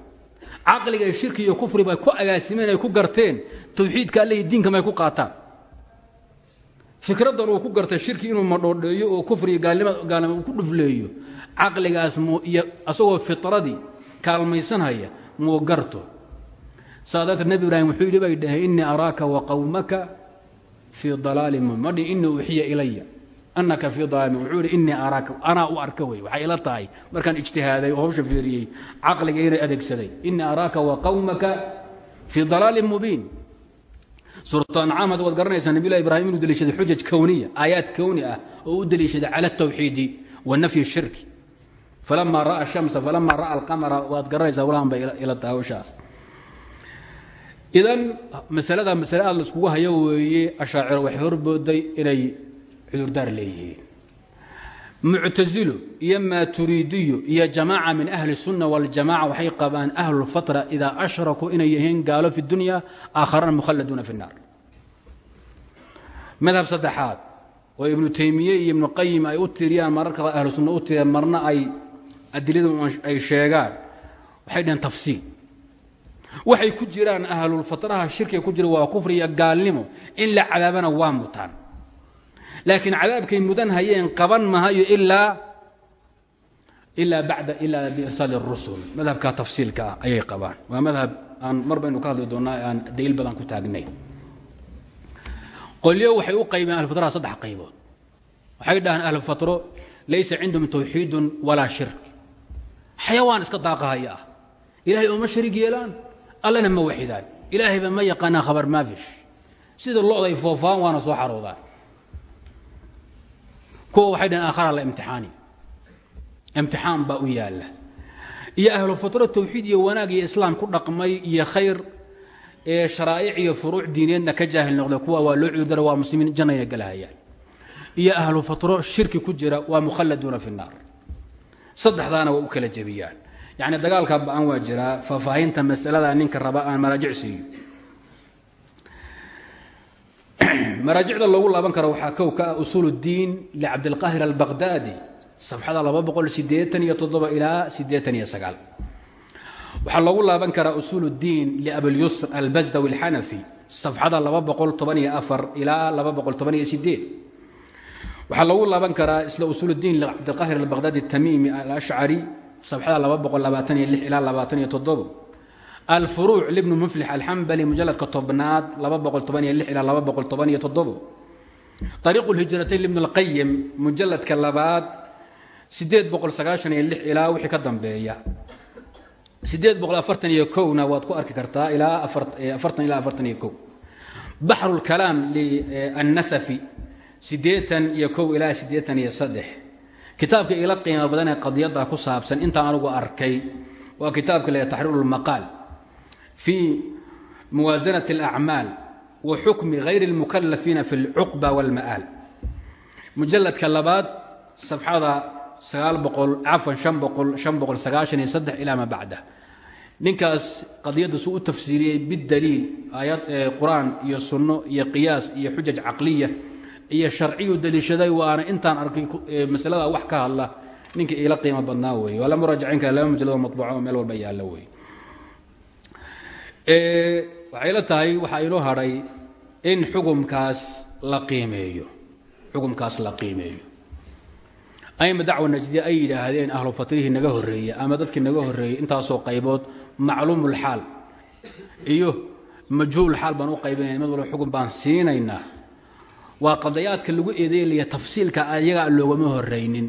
caqliga ay shirki iyo kufri bay ku agaasimeen ay ku garteen. Tawxiidka alle diinka may ku qaataan. Fikraddan uu ku gartay shirki inuu madhoodheeyo oo kufri iyo gaalnimo uu ku dhufleeyo. Caqligaas iyo asagoo fitradii kaalmaysanhaya muu garto. Saa darteed nebi ibraahim wuxuu yidhi bay dhaheen innii araaka wa qawmaka fii dalaalin mubin madhi innii uxiya ilaya annaka fii dalaalin wuxuu yidhi innii araaka anaa u arka wey waxay ila tahay. Markaan ijtihaaday oo hawsha fiiriyey caqligayna adeegsaday. Innii araaka wa qawmaka fii dalaalin mubiin. Suuratu ancaam hadda waad garanaysaa nabilah ibrahim inuu deliishaday xujaj kowniya aayaad kowni ah oo u deliishaday cala altawxiidi wa nafyi shirki. Falama ra'a shamsa falama ra'a alqamara waad garanaysaa walahan bay ila tahay hawshaas. Idan masalada masale aad la iskugu hayo weeye ashaaciro waxay horbooday inay cudurdaar leeyihiin. Muctasilo iyo maaturiidiyo iyo jamaaca min ahli sunna waljamaca waxay qabaan ahlulfatra idaa ashrakuu inay yihiin gaalo fi dunya aakharana mukhalladuuna fi nnaar madhab saddexaad oo ibnu taymiye iyo ibnu qayim ay u tiriyaan mararka ahlu sunna u tiriyaan marna ay adiladu ay sheegaan waxay dhaheen tafsiil. Waxay ku jiraan ahlulfatraha shirkiga ku jira waa kufri iyo gaalnimo. In la cadaabana waa mutaan laakiin cadaabkay mudan hayeen qaban mahayo ilaa ilaa bacda ilaa biirsaali اrusul madhabka tafsiilka ah ayay qabaan. Waa madhab aan mar baynu ka hadli doonnaa aan daliil badan ku taagnay. Qolyo waxay u qaybeen ahlulfatraha saddex qaybood. Waxay dhahaan ahlufatro laysa cindahum tawxiidun walaa shirk. Xayawaan iska daaqahaya ah. Ilahay ooma sharig yeelaan allana ma waxidaan ilaahayba ma yaqaanaan khabar maafish. Sida loday foofaan waana soo xaroodaan kuwa waxay dhaheen aakhara la imtixaani. Imtixaan baa u yaalla. Iyo ahlu fatro tawxiid iyo wanaag iyo islaam ku dhaqmay iyo khayr ee sharaa'ic iyo furuuc diineedna ka jaahil noqday kuwa waa loo cudurdara waa muslimiin jannayna galahayaan iyo ahlu fatro shirki ku jira waa mukhalladuuna fi nnaar saddexdaana waa u kala jebiyaan. Yacni dagaalka ba'an waa jiraa faahfaahinta masalada ninka raba aan maraajic siiyo maraajicda loogu laaban karo waxaa kow ka ah usuul اdiin licabdilqaahir albaqdaadi safxada laba boqol sideetan iyo toddoba ilaa sideetan iyo sagaal waxaa loogu laaban karaa usuul اdiin liabilyusr albasdawi اlxanafi safxada laba boqol toban iyo afar ilaa laba boqol toban iyo sideed waxaa loogu laaban karaa isla usuul اdiin licabdilqaahir albaqdaadi الtamiimi alashcari safxada laba boqol labaatan iyo lix ilaa labaatan iyo toddobo alfuruuc libnu muflix alxambali mujaladka tobnaad ariiqu lhijratayn libnu lqayim mujaladka labaad ilaa wixii ka dambeeya kowna waad ku arki kartaa ilaa baxru lkalaam liannasafi ilaa kitaabka ila qiimo badan ee qadiyadda ku saabsan intaan anugu arkay waa kitaabka le taxriiru lmaqaal fi muwaasanat اlacmaal wa xukmi hayr اlmukalafiina fi اlcuqba wاlma'aal mujaladka labaad safxada sagaal boqol cafan shan boqol shan boqol sagaashan iyo saddex ilaa ma bacda ninkaas qadiyadda suu u tafsiiriyey bidaliil aayad qur-aan iyo sunno iyo qiyaas iyo xujaj caqliya iyo sharciyu daliishaday waana intaan arkay masalada wax ka hadla ninka iila qiimo badnaa wey waa la muraajacayn kara laba mujalado mabuuca oo meel walba yaalla wey waxay la tahay waxaa inoo hadhay in xukumkaas la qiimeeyo. Xukumkaas la qiimeeyo. Ayma dacwa najdiya ay yidhaahdeen ahlu fatrihii naga horreeya ama dadkii naga horreeyey intaasoo qaybood macluumulxaal iyo majhuul xaal baan u qaybinayna mid walba xukun baan siinaynaa. Waa qadayaadka lagu eedeelaya tafsiilka ayagaa loogama horraynin.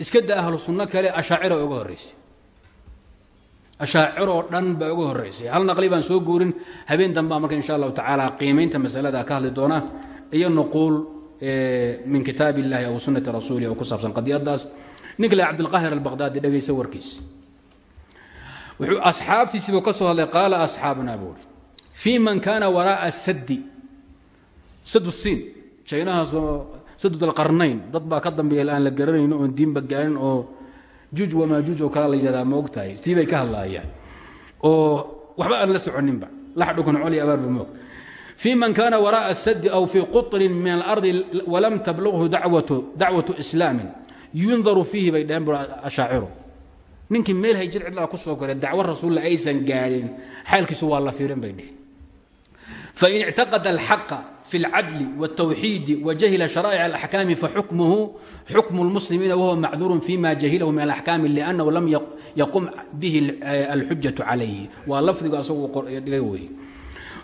Iska da ahlu sunno kale ashaacira uga horraysay ashaaciroo dhan baa uga horraysay hal naqli baan soo guurin. Habeen dambaa marka insha allahu tacaala qiimaynta masalada ka hadli doona iyo nuquul min kitaab illahi aw sunnati rasuulih oo ku saabsan qadiyadaas ninka le cabdilqaahir albaqhdaadi dhegaysa warkiis. Wuxuu asxaabtiisiibuu ka soo hadlay qaala asxaabuna buuri fii man kaana waraa'a saddi sadu siin jaynahaasoo sadud alqarnayn dad baa ka dambeeya aan la garanayn oon diinba gaarin oo juuj wamaajuuj oo kale la yidhahdaa ma og tahay. Stii ka hadlaayaan. Oo waxba aan la soconinba. Laxdhukun coli abaarba moog fii man kaana waraa'a sadi aw fii quطrin min alardi walam tablughu dacwatu islaamin yundaru fiihi bay dhaheen bu ashaaciru. Ninkii meel hay jir cidlaa ku soo koree dacwo rasuulla aysan gaadhin xaalkiisu waa la fiirin bay dheheen fain ictaqada alxaqa fi اlcadli wاltawxiidi wajahila sharaa'ic alaxkaami faxukmuhu xukmu اlmuslimiina wahuwa macduurun fima jahilahu min alaxkaami liannahu lam yaqum bihi alxujatu calayhi waa lafdigu asagu dhigay wey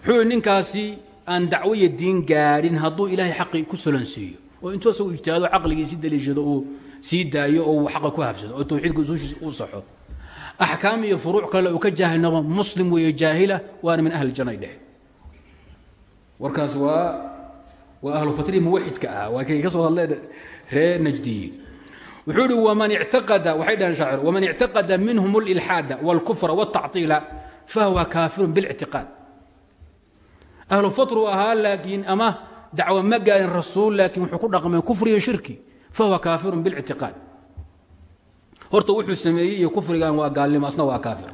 wuxuu ninkaasi aan dacwoya diin gaadhin hadduu ilaahay xaqii ku solansiiyo oo intuu asagu ijtihaado caqligiisi daliishado uu sii daayo oo uu xaqa ku habsado oo tawxiidka usuushiisa uu saxo axkaam iyo furuuc kale uu ka jaahil noqo muslim weeye jaahila waana min ahli janay dheh warkaas waa waa ahlu fatrii muwaxidka ah waa kay ka soo hadleen ree najdiyi wuxuu ihi waman ictaqada waxay dhaheen shaacir waman ictaqada minhum alilxaada wاlkufra wاltacطiila fahuwa kaafirun biاlاctiqaad ahlu fatru ahaa laakiin ama dacwo ma gaarin rasuul laakiin wuxuu ku dhaqmay kufriyo shirki fahuwa kaafirun biاlاctiqaad horta wuxuu sameeyey iyo kufrigan waa gaalnimo asna waa kaafir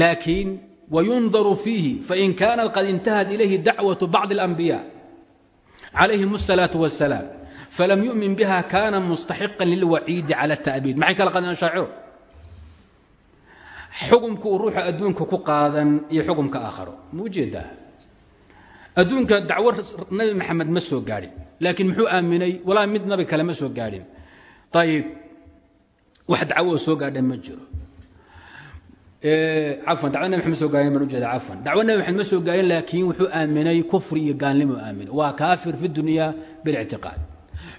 laakiin wyundaru fiihi fain kaanat qad intahat ilayhi dacwaة bacض اlanbiya calayhim الsalaaة wالsalaam falam yumin biha kana mustaxiqan lilwaciidi cala الta'biid maxay kala qadeen shaaciro xukumka uu ruuxa adduunka ku qaadan iyo xukumka aakharo ma ujeedaa adduunka dacwo nabi maxamed ma soo gaadhin laakiin muxuu aaminay walaa mid nabi kale ma soo gaadhin ayib wax dacwo oo soo gaadha ma jiro cafan dacwo nabi maxamed soo gaarin baan ujeeda cafan dacwo nabi maxamed ma soo gaarin laakiin wuxuu aaminay kufri iyo gaalnimo aaminay waa kaafir fi dunya bilictiqaad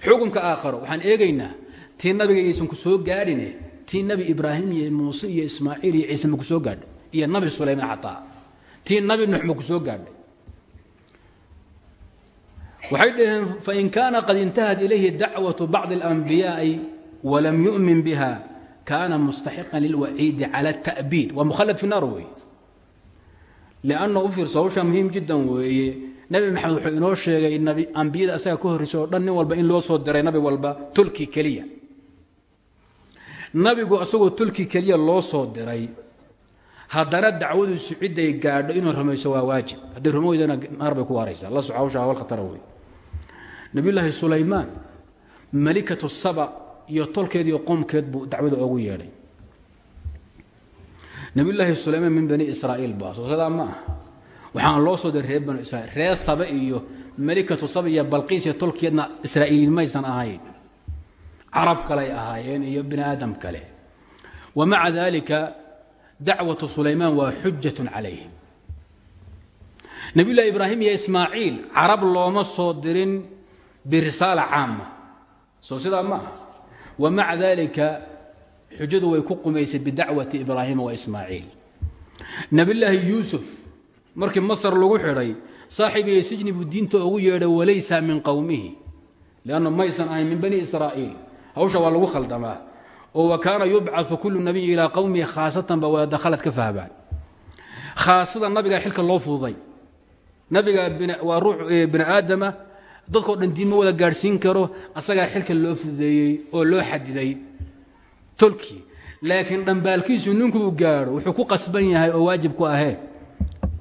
xukunka aakharo waxaan eegaynaa tii nabiga aysan ku soo gaadhine tii nabi ibraahim iyo muuse iyo ismaaciil iyo ciise ma ku soo gaadhay iyo nabi sulayman xataa tii nabi nuux ma ku soo gaadhay waxay dhaheen fain kaana qad intahat ilayhi dacwatu bacdi اlanbiyaaءi walam yu'min biha kaana mustaxiqan lilwaciidi cala اta'biid waa mukhalad fi naar weeye. Lianna u fiirso hawshaa muhiim jiddan weeye nebi maxamed wuxuu inoo sheegay ambiyada asaga ka horreysa oo dhan nin walba in loo soo diray nabi walba tulki keliya. Nabigu asagoo tulki keliya loo soo diray haddana dacwadiisu cidday gaadho inuu rumayso waa waajib. Hadday rumoydana naar bay ku waaraysaa. La soco hawsha hawal khatara wey nabiyullaahi sulaymaan malikatu saba iyo tolkeed iyo qoomkeed buu dacwada oogu yeedhay. Nabiyullaahi sulaymaan min bani israa'iil baa soo sidaa ma waxaan loo soo diray reer banu reer sabe iyo malikatu saba iyo balqiis iyo tolkeedna israa'iiliin maysan ahayn. Carab kaley ahaayeen iyo bini aadam kale. Wa maca dalika dacwatu sulaymaan waa xujatun calayhim. Nabiyullahi ibraahim iyo ismaaciil carab looma soo dirin birisaala caama soo sidaa ma wa maca dalika xujadu way ku qumaysay bidacwati ibraahima wa ismaaciil. Nebillaahi yuusuf markii masar lagu xidhay saaxibiyo sijni buu diinta ugu yeedhay walaysa min qowmihi lianna maysan ahayn min bani israa'iil. Hawsha waa lagu khaldamaa. Oo wa kaana yubcau kullu nabiyi ilaa qowmihi khaasatan ba wada khalad ka fahmaan. Khaasada nabigaa xilka loo fududay. Nabiga waa ruux bini aadama dadkao dhan diin ma wada gaadhsiin karo asagaa xilka loo fududeeyey oo loo xadiday tolkii laakiin dhambaalkiisu ninkuu gaadho wuxuu ku qasban yahay oo waajib ku ahee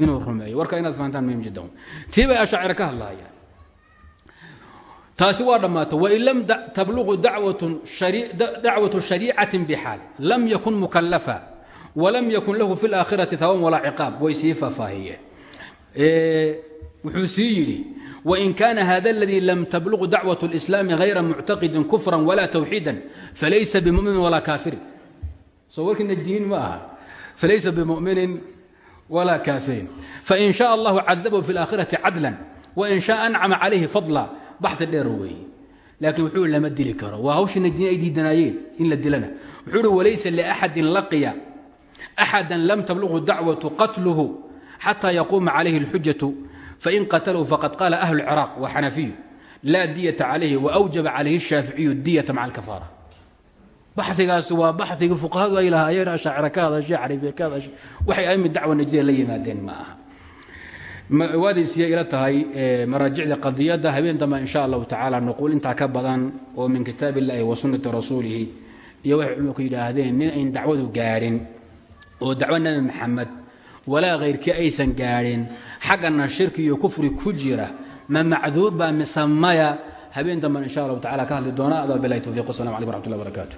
inuu rumeeyo. Warka inaad fahantaan muhiim jiddan tii bay ashaacira ka hadlaayaan. Taasi waa dhammaata wain lam tabluqu dacwatu shariicatin bixaal. Lam yakun mukallafa. Walam yakun lahu fi laakhirati hawan walaa ciqaab. Way sii faahfaahiyeen wuxuu sii yidhi wain kaana hada aladii lam tabluqu dacwat اlislaami hayra muctaqidin kufra wala tawxiida falaysa bimuminin walaa kaafirin soo warkiina diin ma aha falaysa bimuminin walaa kaafirin fain shaء allahu cadabahu fi اlaakhirati cadlan wain shaء ancama calayhi fadla baxi dheer weeye laakiin wuxuu lama dili karo waa hawshina diin ay diidanaayeen in la dilana wuxuu uhi walaysa liaxadin laqiya axada lam tabluqu dacwatu qatluhu xata yaquuma calayhi اlxujaةu fain qataluu faqad qaala ahlu ciraaq waa xanafiyu laa diyata calayhi waawjaba calayhi shaaficiyu diyata maca alkafaara baxigaasi waa baxigii fuqahadu ay lahaayeen ashaacira ka hadashay xariifiya ka hadashay waxay aymi dacwa najdiya la yimaadeen ma aha waadaysiya ila tahay maraajicda qadiyadda habeen damba insha allahu tacaala nuquul intaa ka badan oo min kitaab illaahi wa sunnati rasuulihi iyo waxay culimku yidhaahdeen nin ayn dacwadu gaadhin oo dacwo nabi maxamed walaa khayrkii aysan gaadhin. Xaggana shirki iyo kufri ku jira. Ma macduur baa mise maya? Habeen dambe in sha allahu tacala ka hadli doona. Adaa bilahi towfiq wasalam alaikum raxmat ullah barakaatu